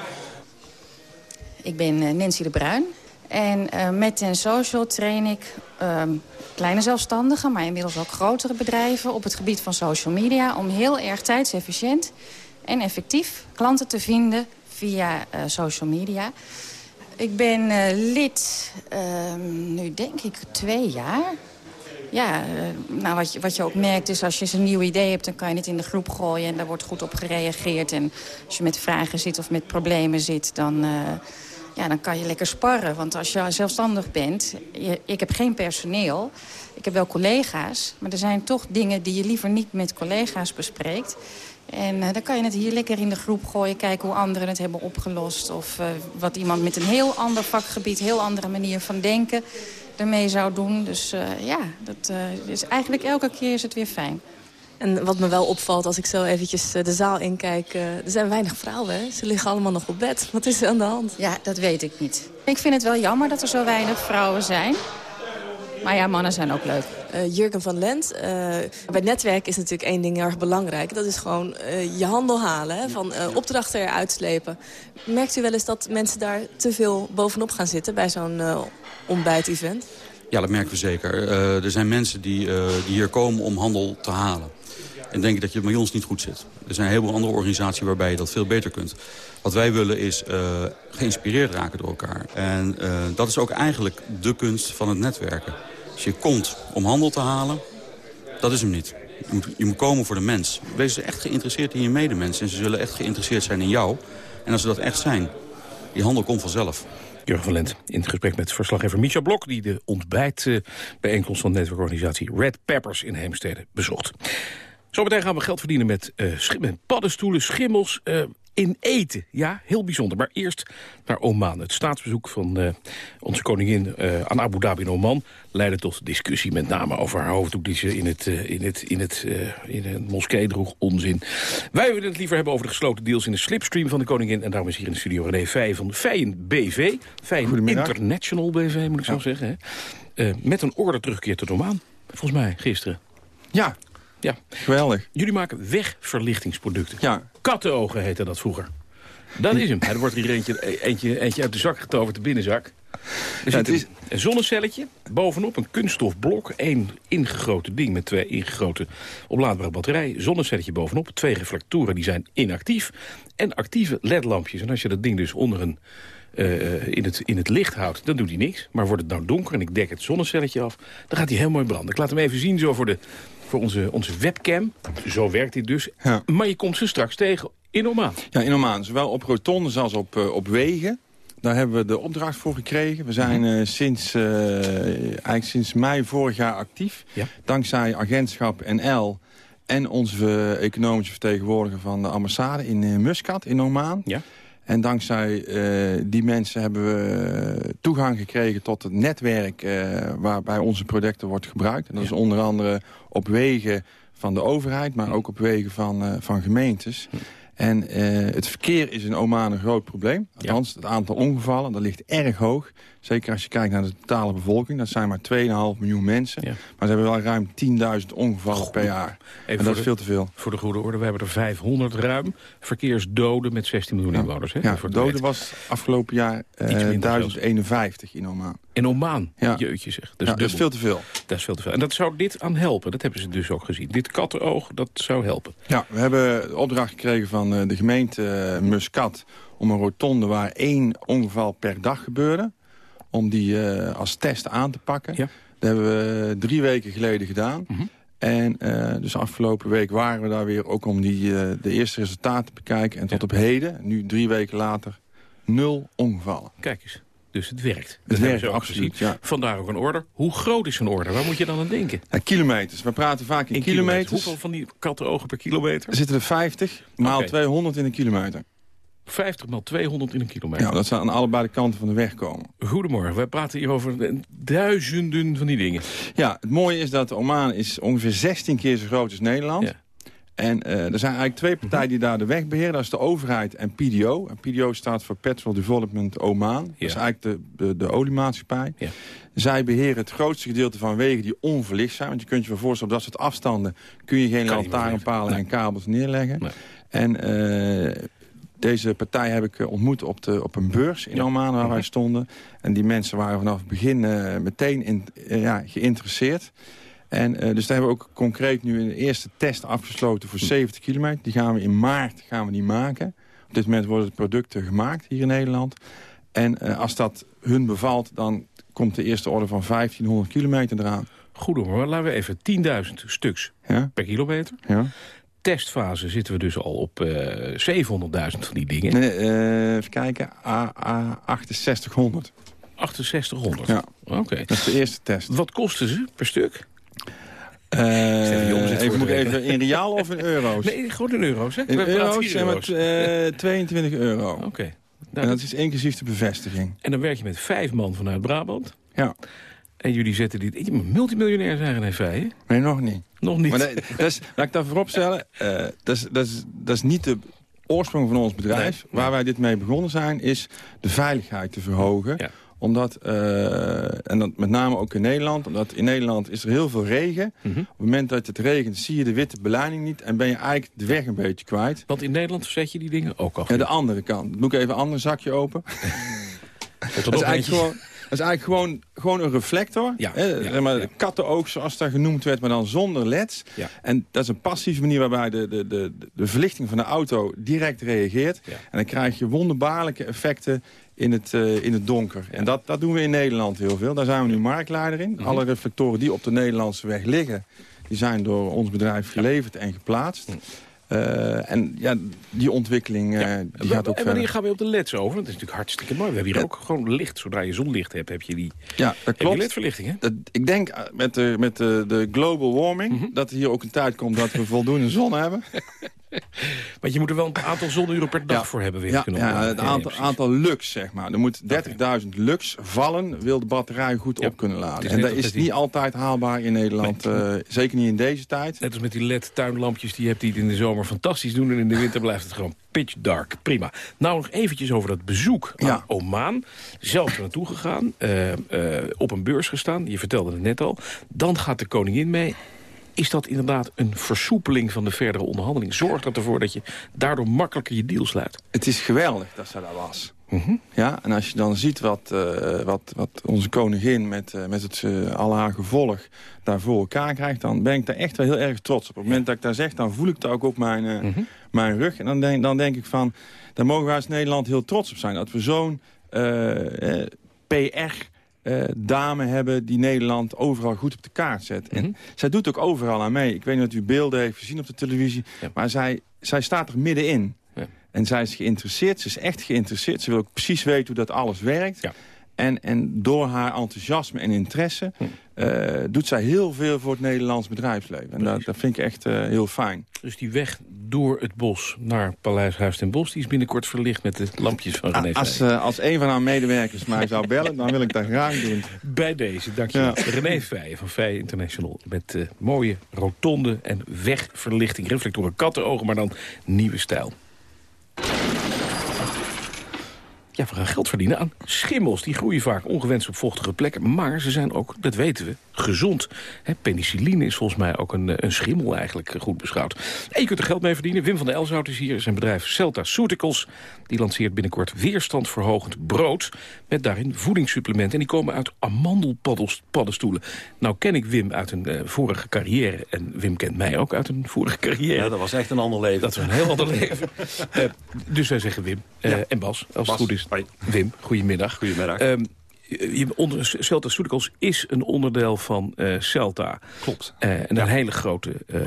Speaker 20: Ik ben Nancy de Bruin. En uh, met Ten Social train ik um, kleine zelfstandigen... maar inmiddels ook grotere bedrijven op het gebied van social media... om heel erg tijdsefficiënt en effectief klanten te vinden via uh, social media. Ik ben uh, lid, nu denk ik twee jaar... Ja, nou wat, je, wat je ook merkt is als je eens een nieuw idee hebt... dan kan je het in de groep gooien en daar wordt goed op gereageerd. En als je met vragen zit of met problemen zit, dan ja, dan kan je lekker sparren. Want als je zelfstandig bent, je, ik heb geen personeel. Ik heb wel collega's, maar er zijn toch dingen die je liever niet met collega's bespreekt. En uh, dan kan je het hier lekker in de groep gooien, kijken hoe anderen het hebben opgelost. Of uh, wat iemand met een heel ander vakgebied, heel andere manier van denken ermee zou doen. Dus uh, ja, dat is eigenlijk elke keer is het weer fijn.
Speaker 16: En wat me wel opvalt als ik zo eventjes de zaal inkijk... Uh, er zijn weinig vrouwen, hè? Ze liggen allemaal nog op bed. Wat is er aan de hand?
Speaker 20: Ja, dat weet ik niet. Ik vind het wel jammer dat er zo weinig vrouwen zijn. Maar ja, mannen zijn ook leuk.
Speaker 16: Uh, Jurgen van Lent, uh, bij netwerk is natuurlijk één ding heel erg belangrijk. Dat is gewoon uh, je handel halen, hè? van opdrachten eruit slepen. Merkt u wel eens dat mensen daar te veel bovenop gaan zitten bij zo'n ontbijt-event?
Speaker 17: Ja, dat merken we zeker. er zijn mensen die, die hier komen om handel te halen. En denken dat je bij ons niet goed zit. Er zijn een heleboel andere organisaties waarbij je dat veel beter kunt. Wat wij willen is uh, geïnspireerd raken door elkaar. En uh, dat is ook eigenlijk de kunst van het netwerken. Als je komt om handel te halen, dat is hem niet. Je moet, je komen voor de mens. Wees dus echt geïnteresseerd in je medemens. En ze zullen echt geïnteresseerd zijn in jou. En als ze dat echt zijn, die handel komt vanzelf.
Speaker 7: Jurgen van Lent in het gesprek met verslaggever Micha Blok... die de ontbijtbijeenkomst van de netwerkorganisatie Red Peppers in Heemstede bezocht. Zometeen gaan we geld verdienen met, uh, met paddenstoelen, schimmels, uh, in eten. Ja, heel bijzonder. Maar eerst naar Oman. Het staatsbezoek van uh, onze koningin aan Abu Dhabi in Oman... leidde tot discussie met name over haar hoofddoek... die ze in het, in het, in het, in het moskee droeg. Onzin. Wij willen het liever hebben over de gesloten deals in de slipstream van de koningin. En daarom is hier in de studio René Feijen van Feijen BV. Feijen International BV, moet ik zo zeggen. Hè? met een orde terugkeer tot Oman. Volgens mij gisteren.
Speaker 21: Ja, ja. Geweldig.
Speaker 7: Jullie maken wegverlichtingsproducten. Ja. Kattenogen heette dat vroeger. Dat is hem. er wordt hier eentje, eentje, eentje uit de zak getoverd, de binnenzak. Er zit een, een zonnecelletje, bovenop een kunststofblok. één ingegoten ding met twee ingegoten oplaadbare batterijen. Zonnecelletje bovenop, twee reflectoren die zijn inactief. En actieve ledlampjes. En als je dat ding dus onder een uh, in, het, in het licht houdt, dan doet hij niks. Maar wordt het nou donker en ik dek het zonnecelletje af... dan gaat hij heel mooi branden. Ik laat hem even zien zo voor, de, voor onze, onze webcam. Zo werkt dit dus. Maar je komt ze straks tegen in Oman.
Speaker 21: Ja, in Oman. Zowel op rotondes als op, uh, op wegen. Daar hebben we de opdracht voor gekregen. We zijn uh, sinds, eigenlijk sinds mei vorig jaar actief. Ja. Dankzij agentschap NL en onze economische vertegenwoordiger van de ambassade in Muscat in Oman. Ja. En dankzij uh, die mensen hebben we toegang gekregen tot het netwerk... Uh, waarbij onze producten wordt gebruikt. En dat is onder andere op wegen van de overheid... maar ook op wegen van, uh, van gemeentes. En het verkeer is in Oman een groot probleem. Althans, het aantal ongevallen, dat ligt erg hoog. Zeker als je kijkt naar de totale bevolking. Dat zijn maar 2,5 miljoen mensen. Maar ze hebben wel ruim 10.000 ongevallen per jaar. en dat is veel te veel.
Speaker 7: Voor de goede orde, we hebben er 500 ruim. Verkeersdoden met 16 miljoen
Speaker 21: ja.
Speaker 7: inwoners. Hè?
Speaker 21: Ja, voor doden was afgelopen jaar uh, 1051 in Oman.
Speaker 7: In Oman? Ja. Jeutje zeg.
Speaker 21: Dat is, ja, dat is veel te veel.
Speaker 7: Dat is veel te veel. En dat zou dit aan helpen. Dat hebben ze dus ook gezien. Dit kattenoog, dat zou helpen.
Speaker 21: Ja, we hebben de opdracht gekregen van uh, de gemeente uh, Muscat... om een rotonde waar één ongeval per dag gebeurde om die uh, als test aan te pakken. Ja. Dat hebben we drie weken geleden gedaan. Mm -hmm. En uh, dus afgelopen week waren we daar weer ook om die, uh, de eerste resultaten te bekijken. En tot ja. op heden, nu drie weken later, nul ongevallen.
Speaker 7: Kijk eens. Dus het werkt.
Speaker 21: Het werkt absoluut, ja.
Speaker 7: Vandaar ook een order. Hoe groot is een order? Waar moet je dan aan denken?
Speaker 21: Ja, kilometers. We praten vaak in,
Speaker 7: in
Speaker 21: kilometers.
Speaker 7: kilometers. Hoeveel van die kattenogen per kilometer?
Speaker 21: Er zitten er 50 maal okay. 200 in een kilometer.
Speaker 7: 50 maal 200 in een kilometer.
Speaker 21: Ja, dat zou aan allebei de kanten van de weg komen.
Speaker 7: Goedemorgen, wij praten hier over duizenden van die dingen.
Speaker 21: Ja, het mooie is dat Oman is ongeveer 16 keer zo groot als Nederland. Ja. En uh, er zijn eigenlijk twee partijen die daar de weg beheren. Dat is de overheid en PDO. En PDO staat voor Petrol Development Oman. Ja. Dat is eigenlijk de, de, de oliemaatschappij. Ja. Zij beheren het grootste gedeelte van wegen die onverlicht zijn. Want je kunt je wel voorstellen, op dat soort afstanden... kun je geen lantaarnpalen nee. en kabels neerleggen. Nee. En... Uh, deze partij heb ik ontmoet op, de, op een beurs in Oman waar wij stonden. En die mensen waren vanaf het begin uh, meteen in, ja, geïnteresseerd. En uh, dus daar hebben we ook concreet nu een eerste test afgesloten voor 70 kilometer. Die gaan we in maart gaan we die maken. Op dit moment worden de producten gemaakt hier in Nederland. En als dat hun bevalt, dan komt de eerste orde van 1500 kilometer eraan.
Speaker 7: Goed hoor, laten we even 10.000 stuks ja? per kilometer.
Speaker 21: Ja
Speaker 7: testfase zitten we dus al op uh, 700.000 van die dingen.
Speaker 21: Nee, uh, even kijken. A, A, 6800.
Speaker 7: 6800?
Speaker 21: Ja.
Speaker 7: Oké. Okay.
Speaker 21: Dat is de eerste test.
Speaker 7: Wat kosten ze per stuk?
Speaker 21: Uh, even, moet even in riaal of in euro's?
Speaker 7: Nee, gewoon in euro's. Hè?
Speaker 21: In we euro's zijn het uh, 22 euro.
Speaker 7: Oké. Okay.
Speaker 21: Nou, en dat is inclusief de bevestiging.
Speaker 7: En dan werk je met vijf man vanuit Brabant.
Speaker 21: Ja.
Speaker 7: En jullie zetten dit... Je moet multimiljonair zijn, René Vrij,
Speaker 21: Nee, nog niet.
Speaker 7: Nog niet.
Speaker 21: Maar dat, dat is, laat ik dat vooropstellen. Uh, dat, is, dat, is, dat is niet de oorsprong van ons bedrijf. Nee, Waar wij dit mee begonnen zijn, is de veiligheid te verhogen. Ja. Omdat, uh, en dat met name ook in Nederland, omdat in Nederland is er heel veel regen. Mm -hmm. Op het moment dat het regent, zie je de witte beleiding niet... en ben je eigenlijk de weg een beetje kwijt.
Speaker 7: Want in Nederland zet je die dingen ook al.
Speaker 21: Ja, de andere kant. Doe ik even een ander zakje open. dat is eigenlijk gewoon... Dat is eigenlijk gewoon, gewoon een reflector.
Speaker 7: Ja,
Speaker 21: hè,
Speaker 7: ja,
Speaker 21: maar, ja. kattenoog, zoals dat genoemd werd, maar dan zonder leds.
Speaker 7: Ja.
Speaker 21: En dat is een passieve manier waarbij de, de, de, de verlichting van de auto direct reageert. En dan krijg je wonderbaarlijke effecten in het, uh, in het donker. En dat, dat doen we in Nederland heel veel. Daar zijn we nu marktleider in. -hmm. Alle reflectoren die op de Nederlandse weg liggen... die zijn door ons bedrijf geleverd en geplaatst. Mm. Uh, en ja, die ontwikkeling uh,
Speaker 7: ja.
Speaker 21: die gaat ook
Speaker 7: En wanneer gaan we op de leds over? Dat is natuurlijk hartstikke mooi. We hebben hier ook gewoon licht. Zodra je zonlicht hebt, heb je die
Speaker 21: ja, dat klopt.
Speaker 7: ledverlichting. Hè?
Speaker 21: Dat, ik denk met, de, met de, de global warming... Mm -hmm. dat er hier ook een tijd komt dat we voldoende zon hebben.
Speaker 7: Want je moet er wel een aantal zonuren per dag ja. voor hebben. Weer
Speaker 21: ja, ja, het aantal, aantal lux, zeg maar. Er moet 30.000 lux vallen, wil de batterij goed op kunnen laden. En dat is die... niet altijd haalbaar in Nederland. Uh, zeker niet in deze tijd.
Speaker 7: Net als met die LED-tuinlampjes die je hebt die het in de zomer fantastisch doen... en in de winter blijft het gewoon pitch dark. Prima. Nou, nog eventjes over dat bezoek aan. Oman. Zelf er naartoe gegaan, uh, uh, op een beurs gestaan. Je vertelde het net al. Dan gaat de koningin mee is dat inderdaad een versoepeling van de verdere onderhandeling? Zorgt dat ervoor dat je daardoor makkelijker je deal sluit?
Speaker 21: Het is geweldig dat ze daar was. Ja, en als je dan ziet wat, uh, wat, wat onze koningin met, uh, met het uh, al haar gevolg daar voor elkaar krijgt... dan ben ik daar echt wel heel erg trots op. Op het moment dat ik daar zeg, dan voel ik daar ook op mijn, mm -hmm. mijn rug. En dan denk, dan denk ik van, daar mogen wij als Nederland heel trots op zijn. Dat we zo'n PR... dame hebben die Nederland overal goed op de kaart zet. En zij doet ook overal aan mee. Ik weet niet of u beelden heeft gezien op de televisie. Ja. Maar zij, zij staat er middenin. En zij is geïnteresseerd, ze is echt geïnteresseerd. Ze wil ook precies weten hoe dat alles werkt. Ja. En, en door haar enthousiasme en interesse hm. uh, doet zij heel veel voor het Nederlands bedrijfsleven. En dat, dat, vind ik echt uh, heel fijn.
Speaker 7: Dus die weg door het bos naar Paleis Huis ten Bos... die is binnenkort verlicht met de lampjes van René
Speaker 21: als, uh, als een van haar medewerkers mij zou bellen, dan wil ik dat graag doen.
Speaker 7: Bij deze, dankjewel. Ja. René Veijen van Veijen International. Met mooie rotonde en wegverlichting. Reflectoren kattenogen, maar dan nieuwe stijl. Ja, we gaan geld verdienen aan schimmels. Die groeien vaak ongewenst op vochtige plekken. Maar ze zijn ook, dat weten we, gezond. He, penicilline is volgens mij ook een, een schimmel eigenlijk goed beschouwd. En je kunt er geld mee verdienen. Wim van der Elshout is hier. Zijn bedrijf Celta Ceuticals. Die lanceert binnenkort weerstandverhogend brood. Met daarin voedingssupplementen. En die komen uit amandelpaddenstoelen. Nou ken ik Wim uit een uh, vorige carrière. En Wim kent mij ook uit een vorige carrière.
Speaker 22: Ja, dat was echt een ander leven.
Speaker 7: Dat was een heel ander leven. Uh, dus wij zeggen Wim. Uh, ja. En Bas, als Bas. het goed is.
Speaker 22: Hoi.
Speaker 7: Wim, goedemiddag.
Speaker 22: Goedemiddag.
Speaker 7: Um, je, onder, Celta Soetikals is een onderdeel van uh, Celta.
Speaker 22: Klopt.
Speaker 7: Uh, en ja. een hele grote uh,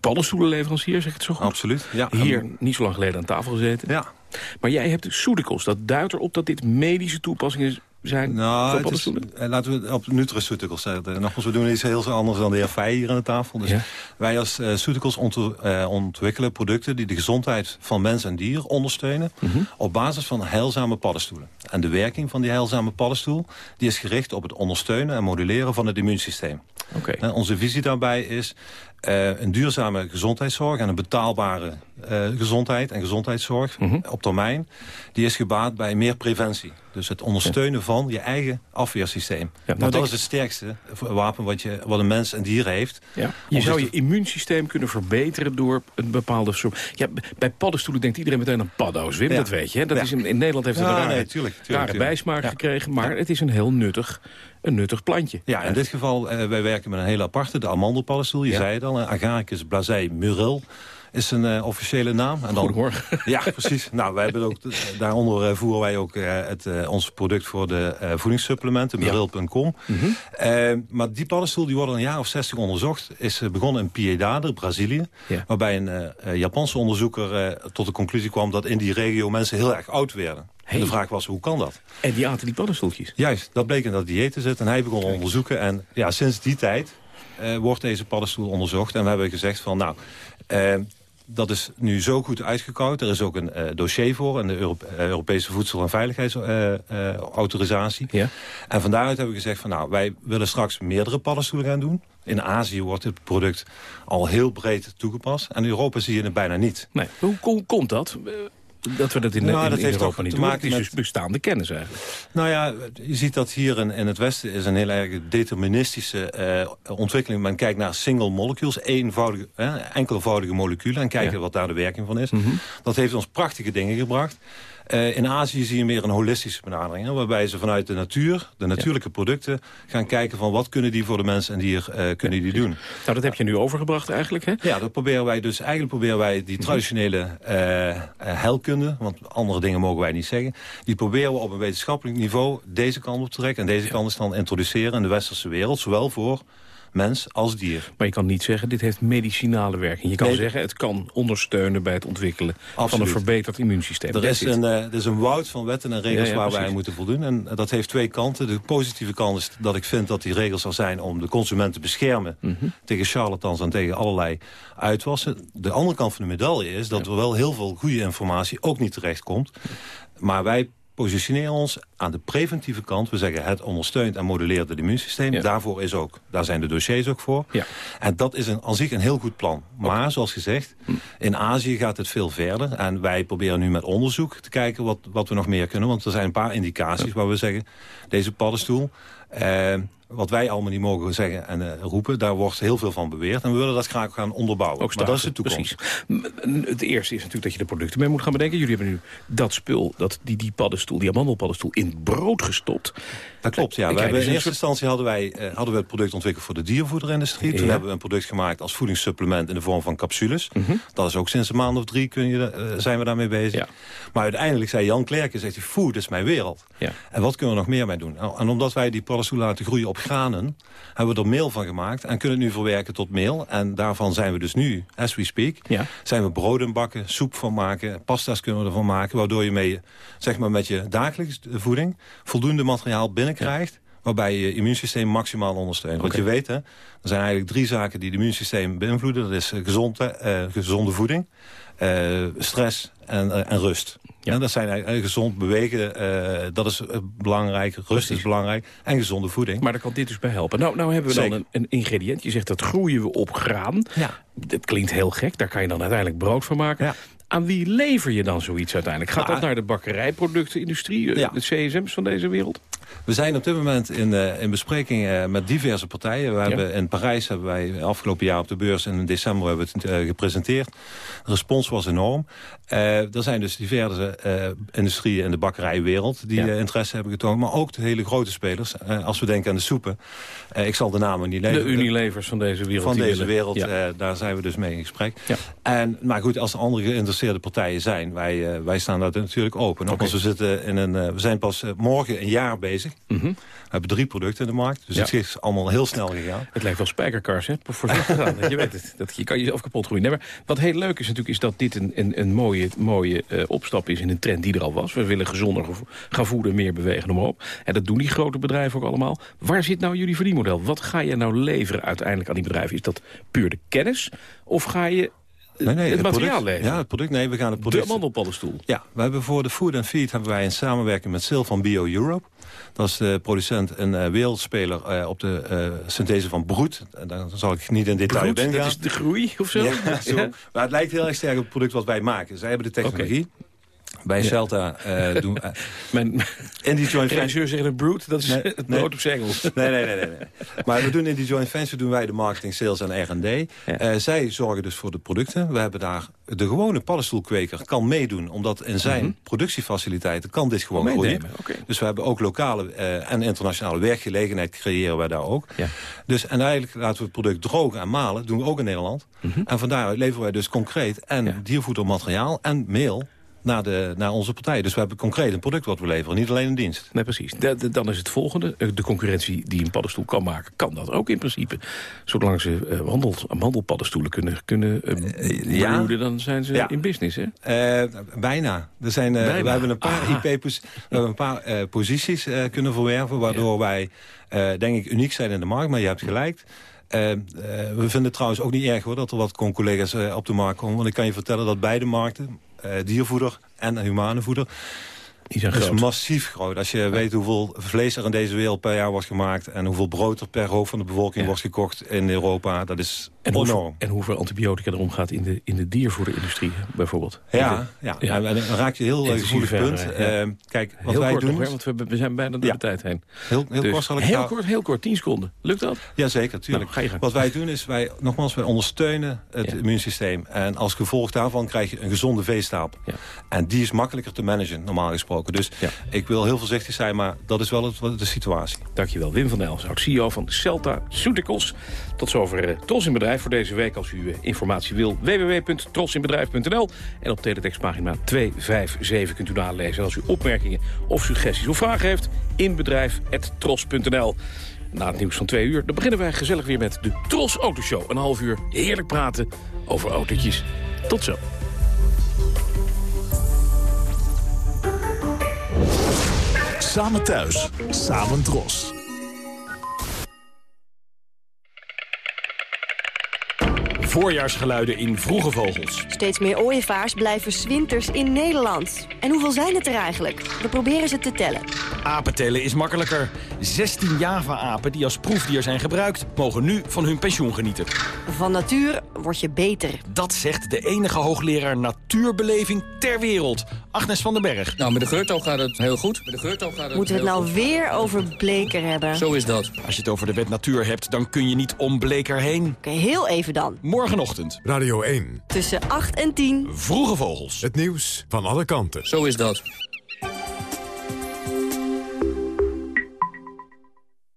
Speaker 7: paddenstoelenleverancier, zeg ik het zo goed?
Speaker 22: Absoluut, ja.
Speaker 7: Hier niet zo lang geleden aan tafel gezeten.
Speaker 22: Ja.
Speaker 7: Maar jij hebt Soetikals. Dat duidt erop dat dit medische toepassingen zijn
Speaker 22: nou, is, laten we op nutraceuticals zeggen. Nogmaals, we doen iets heel anders dan de heer Feij hier aan de tafel. Dus ja. wij als uh, Ceuticals ont uh, ontwikkelen producten... die de gezondheid van mens en dier ondersteunen... Mm -hmm. op basis van heilzame paddenstoelen. En de werking van die heilzame paddenstoel... die is gericht op het ondersteunen en moduleren van het immuunsysteem.
Speaker 7: Okay.
Speaker 22: En onze visie daarbij is... Uh, een duurzame gezondheidszorg en een betaalbare uh, gezondheid en gezondheidszorg mm -hmm. op termijn... die is gebaat bij meer preventie. Dus het ondersteunen ja. van je eigen afweersysteem. Ja, nou, dat is het sterkste wapen wat, je, wat een mens en dier heeft.
Speaker 7: Ja. Je zou je immuunsysteem kunnen verbeteren door een bepaalde soort... Ja, bij paddenstoelen denkt iedereen meteen aan paddo's, Wim, dat weet je. Dat is in, in, Nederland heeft het een rare,
Speaker 22: nee, tuurlijk, tuurlijk,
Speaker 7: rare
Speaker 22: tuurlijk.
Speaker 7: bijsmaak gekregen... maar het is een heel nuttig een nuttig plantje.
Speaker 22: Ja, in dit geval, uh, wij werken met een hele aparte, de amandelpaddenstoel. Je ja. zei het al, Agaricus blazei murel is een uh, officiële naam.
Speaker 7: En dan, Goedemorgen.
Speaker 22: Ja, precies. nou, wij hebben ook, daaronder uh, voeren wij ook uh, het, ons product voor de voedingssupplementen. Ja. Mm -hmm. maar die paddenstoel die wordt al een jaar of 60 onderzocht. Is begonnen in Piedade, Brazilië. Ja. Waarbij een Japanse onderzoeker tot de conclusie kwam dat in die regio mensen heel erg oud werden. Hey. De vraag was, hoe kan dat?
Speaker 7: En die aten die paddenstoeltjes?
Speaker 22: Juist, dat bleek in dat dieet te zitten. En hij begon te onderzoeken. En ja, sinds die tijd uh, wordt deze paddenstoel onderzocht. En we hebben gezegd van, nou... Uh, dat is nu zo goed uitgekoud. Er is ook een uh, dossier voor, een Europe Europese Voedsel- en Veiligheidsautorisatie.
Speaker 7: ja.
Speaker 22: En van daaruit hebben we gezegd van, nou, wij willen straks meerdere paddenstoelen gaan doen. In Azië wordt het product al heel breed toegepast. En in Europa zie je het bijna niet.
Speaker 7: Nee. Hoe, hoe komt dat? Dat we dat in,
Speaker 22: nou,
Speaker 7: in,
Speaker 22: dat
Speaker 7: in
Speaker 22: heeft
Speaker 7: Europa niet
Speaker 22: te
Speaker 7: doen.
Speaker 22: maken
Speaker 7: Het is
Speaker 22: met-
Speaker 7: dus bestaande kennis eigenlijk.
Speaker 22: Nou ja, je ziet dat hier in, in het Westen is een heel erg deterministische eh, ontwikkeling. Men kijkt naar single molecules, eenvoudige, eh, enkelvoudige moleculen... en kijken
Speaker 7: Ja.
Speaker 22: wat daar de werking van is.
Speaker 7: Mhm.
Speaker 22: Dat heeft ons prachtige dingen gebracht. Eh, in Azië zie je meer een holistische benadering. Hè, waarbij ze vanuit de natuur, de natuurlijke producten... gaan kijken van wat kunnen die voor de mens en dier eh, kunnen die doen.
Speaker 7: Nou, dat heb je nu overgebracht eigenlijk, hè?
Speaker 22: Ja, dat proberen wij dus. Eigenlijk proberen wij die traditionele eh, eh, heilkunde, want andere dingen mogen wij niet zeggen, die proberen we op een wetenschappelijk niveau deze kant op te trekken en deze kant is dan introduceren in de westerse wereld, zowel voor mens als dier.
Speaker 7: Maar je kan niet zeggen, dit heeft medicinale werking. Je kan
Speaker 22: Nee.
Speaker 7: zeggen, het kan ondersteunen bij het ontwikkelen van een verbeterd immuunsysteem.
Speaker 22: Er is, een, eh, er is een woud van wetten en regels
Speaker 7: Ja, ja,
Speaker 22: waar wij aan moeten voldoen. En dat heeft twee kanten. De positieve kant is dat ik vind dat die regels er zijn om de consument te beschermen
Speaker 7: Mhm.
Speaker 22: tegen charlatans en tegen allerlei uitwassen. De andere kant van de medaille is dat er wel heel veel goede informatie ook niet terecht komt. Maar wij positioneren ons aan de preventieve kant. We zeggen het ondersteunt en moduleert het immuunsysteem.
Speaker 7: Ja.
Speaker 22: Daarvoor is ook, daar zijn de dossiers ook voor.
Speaker 7: Ja.
Speaker 22: En dat is een, aan zich een heel goed plan. Maar zoals gezegd,
Speaker 7: Hm.
Speaker 22: in Azië gaat het veel verder. En wij proberen nu met onderzoek te kijken wat, wat we nog meer kunnen. Want er zijn een paar indicaties waar we zeggen... deze paddenstoel Eh, wat wij allemaal niet mogen zeggen en eh, roepen, daar wordt heel veel van beweerd. En we willen dat graag gaan onderbouwen.
Speaker 7: Ook
Speaker 22: maar dat is de toekomst.
Speaker 7: precies. Het eerste is natuurlijk dat je de producten mee moet gaan bedenken. Jullie hebben nu dat spul, dat, die, die paddenstoel, die amandelpaddenstoel, in brood gestopt.
Speaker 22: Dat klopt, ja. We hebben
Speaker 7: dus
Speaker 22: in eerste instantie hadden, wij, eh, hadden we het product ontwikkeld voor de diervoederindustrie. Toen
Speaker 7: Ja.
Speaker 22: hebben we een product gemaakt als voedingssupplement in de vorm van capsules.
Speaker 7: Mhm.
Speaker 22: Dat is ook sinds een maand of drie kun je, eh, zijn we daarmee bezig. Maar uiteindelijk zei Jan Klerken, zegt hij, food is mijn wereld.
Speaker 7: Ja.
Speaker 22: En wat kunnen we nog meer mee doen? Nou, En omdat wij die paddenstoelen laten groeien op granen, hebben we er meel van gemaakt en kunnen het nu verwerken tot meel. En daarvan zijn we dus nu, as we speak, zijn we broden bakken, soep van maken, pasta's kunnen we ervan maken, waardoor je mee, zeg maar met je dagelijks voeding voldoende materiaal binnenkrijgt. Waarbij je je immuunsysteem maximaal ondersteunt. Want
Speaker 7: Oké.
Speaker 22: je weet, hè, er zijn eigenlijk drie zaken die het immuunsysteem beïnvloeden. Dat is eh, gezonde, eh, gezonde voeding, eh, stress en, eh, en rust. Ja. dat zijn eigenlijk gezond bewegen, eh, dat is eh, belangrijk. Rust is belangrijk. En gezonde voeding.
Speaker 7: Maar daar kan dit dus bij helpen. Nou, nou hebben we
Speaker 22: Zeker.
Speaker 7: dan een, een ingrediënt. Je zegt dat groeien we op graan.
Speaker 22: Ja.
Speaker 7: Dat klinkt heel gek. Daar kan je dan uiteindelijk brood van maken. Aan wie lever je dan zoiets uiteindelijk? Gaat
Speaker 22: Nou,
Speaker 7: dat naar de bakkerijproductenindustrie, eh,
Speaker 22: Ja.
Speaker 7: de CSM's van deze wereld?
Speaker 22: We zijn op dit moment in, eh, in bespreking eh, met diverse partijen. We hebben in Parijs hebben wij afgelopen jaar op de beurs... en in december hebben we het eh, gepresenteerd. De respons was enorm. Er zijn dus diverse industrieën in de bakkerijwereld... die
Speaker 7: Ja.
Speaker 22: interesse hebben getoond. Maar ook de hele grote spelers. Als we denken aan de soepen. Ik zal de namen niet
Speaker 7: De
Speaker 22: nemen.
Speaker 7: Unilevers van deze wereld.
Speaker 22: Van deze wereld,
Speaker 7: Ja.
Speaker 22: daar zijn we dus mee in gesprek. En, maar goed, als er andere geïnteresseerde partijen zijn... wij, wij staan daar natuurlijk open. We, zitten in een, we zijn pas morgen een jaar bezig.
Speaker 7: Mhm.
Speaker 22: We hebben drie producten in de markt. Dus
Speaker 7: Ja.
Speaker 22: het is allemaal heel snel gegaan.
Speaker 7: Het lijkt wel spijkerkars, hè? Voorzichtig aan. je weet het. Dat, je kan jezelf kapot groeien. Nee, maar wat heel leuk is natuurlijk... is dat dit een, een, een mooie, mooie eh, opstap is in een trend die er al was. We willen gezonder gaan voeden, meer bewegen, noem maar op. En dat doen die grote bedrijven ook allemaal. Waar zit nou jullie verdienmodel? Wat ga je nou leveren uiteindelijk aan die bedrijven? Is dat puur de kennis? Of ga je eh, het, materiaal
Speaker 22: product,
Speaker 7: leveren?
Speaker 22: Ja, het product. Nee, we gaan het
Speaker 7: De
Speaker 22: product...
Speaker 7: amandelpaddenstoel.
Speaker 22: Ja, we hebben voor de Food and Feed hebben wij in samenwerking met Sil van Bio Europe. Dat is de producent en eh, wereldspeler eh, op de eh, synthese van broed. En daar zal ik niet in detail op ingaan.
Speaker 7: dat is de groei of zo?
Speaker 22: Ja, zo. Maar het lijkt heel erg sterk op het product wat wij maken. Zij hebben de technologie. Bij
Speaker 7: Ja.
Speaker 22: Celta eh, doen we...
Speaker 7: Mijn
Speaker 22: in die joint
Speaker 7: regisseur zegt een brood, dat is
Speaker 22: Nee,
Speaker 7: het
Speaker 22: nee.
Speaker 7: brood op zegels.
Speaker 22: Nee, nee, nee, nee, nee. Maar we doen in die joint venture doen wij de marketing, sales en R&D. Eh, zij zorgen dus voor de producten. We hebben daar de gewone paddenstoelkweker kan meedoen, omdat in zijn
Speaker 7: Mhm.
Speaker 22: productiefaciliteiten kan dit gewoon
Speaker 7: Meenemen,
Speaker 22: groeien.
Speaker 7: oké.
Speaker 22: Dus we hebben ook lokale eh, en internationale werkgelegenheid creëren wij daar ook. Dus en eigenlijk laten we het product drogen en malen, doen we ook in Nederland.
Speaker 7: Mhm.
Speaker 22: En van daaruit leveren wij dus concreet en diervoedermateriaal en meel naar, de, naar onze partij. Dus we hebben concreet een product wat we leveren, niet alleen een dienst.
Speaker 7: Nee, precies. De- de- dan is het volgende. Eh, De concurrentie die een paddenstoel kan maken, kan dat ook in principe. Zolang ze wandelpaddenstoelen kunnen, kunnen eh,
Speaker 22: ja.
Speaker 7: dan zijn ze
Speaker 22: Ja.
Speaker 7: in business, hè?
Speaker 22: Bijna. Er zijn,
Speaker 7: Bijna.
Speaker 22: We hebben een paar,
Speaker 7: Aha.
Speaker 22: IP-pos- we hebben een paar posities kunnen verwerven... waardoor wij, denk ik, uniek zijn in de markt. Maar je hebt gelijk. We vinden het trouwens ook niet erg hoor, dat er wat collega's op de markt komen. Want ik kan je vertellen dat beide markten, diervoeder en humane voeder...
Speaker 7: Die zijn
Speaker 22: dat is massief groot. Als je weet hoeveel vlees er in deze wereld per jaar wordt gemaakt... en hoeveel brood er per hoofd van de bevolking wordt gekocht in Europa... dat is
Speaker 7: En
Speaker 22: enorm.
Speaker 7: hoeveel, en hoeveel antibiotica er omgaat in de, in de diervoederindustrie, bijvoorbeeld.
Speaker 22: Ja, ja.
Speaker 7: Ja.
Speaker 22: Dan raak je een heel eh, gevoelig punt.
Speaker 7: ja.
Speaker 22: Eh, kijk, wat
Speaker 7: heel
Speaker 22: wij
Speaker 7: kort
Speaker 22: doen...
Speaker 7: nog, hè, want we, we zijn bijna door
Speaker 22: Ja.
Speaker 7: de tijd heen.
Speaker 22: Heel, heel
Speaker 7: Dus
Speaker 22: kort zal ik
Speaker 7: heel
Speaker 22: daar-
Speaker 7: kort, heel kort, 10 seconden. Lukt dat?
Speaker 22: Jazeker, tuurlijk.
Speaker 7: Nou.
Speaker 22: Wat wij doen is, wij, nogmaals, wij ondersteunen het immuunsysteem. En als gevolg daarvan krijg je een gezonde veestapel. En die is makkelijker te managen, normaal gesproken. Dus ik wil heel voorzichtig zijn, maar dat is wel het, de situatie.
Speaker 7: Dankjewel, Wim van Elzout, CEO van Celta Suticals. Tot zover uh, Tros in Bedrijf voor deze week. Als u uh, informatie wil, www.trosinbedrijf.nl. En op teletextpagina 257 kunt u nalezen. En als u opmerkingen of suggesties of vragen heeft, inbedrijf.tros.nl. Na het nieuws van twee uur, dan beginnen wij gezellig weer met de Tros Autoshow. Een half uur heerlijk praten over autootjes. Tot zo.
Speaker 23: Samen thuis, samen Tros.
Speaker 24: Voorjaarsgeluiden in Vroege Vogels.
Speaker 25: Steeds meer ooievaars blijven zwinters in Nederland. En hoeveel zijn het er eigenlijk? We proberen ze te tellen.
Speaker 24: Apentellen is makkelijker. 16 Java-apen die als proefdier zijn gebruikt... mogen nu van hun pensioen genieten.
Speaker 25: Van natuur word je beter.
Speaker 24: Dat zegt de enige hoogleraar natuurbeleving ter wereld. Agnes van den Berg.
Speaker 7: Nou, met de Geurto gaat het heel goed. Met de Geurto gaat het
Speaker 25: Moeten we het nou
Speaker 7: goed.
Speaker 25: weer over Bleker hebben?
Speaker 7: Zo is dat.
Speaker 24: Als je het over de wet natuur hebt, dan kun je niet om Bleker heen.
Speaker 25: Oké, heel even dan.
Speaker 24: Morgenochtend.
Speaker 1: Radio 1.
Speaker 25: Tussen 8 en 10.
Speaker 24: Vroege vogels.
Speaker 1: Het nieuws van alle kanten.
Speaker 7: Zo is dat.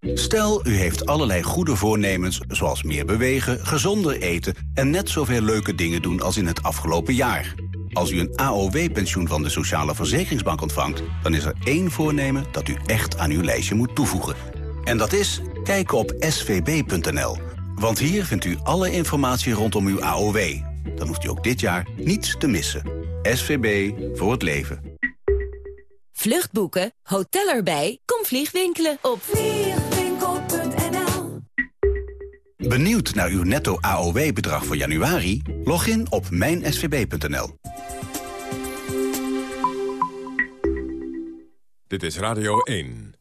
Speaker 26: Stel, u heeft allerlei goede voornemens, zoals meer bewegen, gezonder eten... en net zoveel leuke dingen doen als in het afgelopen jaar. Als u een AOW-pensioen van de Sociale Verzekeringsbank ontvangt... dan is er één voornemen dat u echt aan uw lijstje moet toevoegen. En dat is kijken op svb.nl. Want hier vindt u alle informatie rondom uw AOW. Dan hoeft u ook dit jaar niets te missen. SVB voor het leven.
Speaker 27: Vluchtboeken, hotel erbij, kom vliegwinkelen op vliegwinkel.nl
Speaker 26: Benieuwd naar uw netto AOW-bedrag voor januari? Log in op mijnsvb.nl.
Speaker 1: Dit is Radio 1.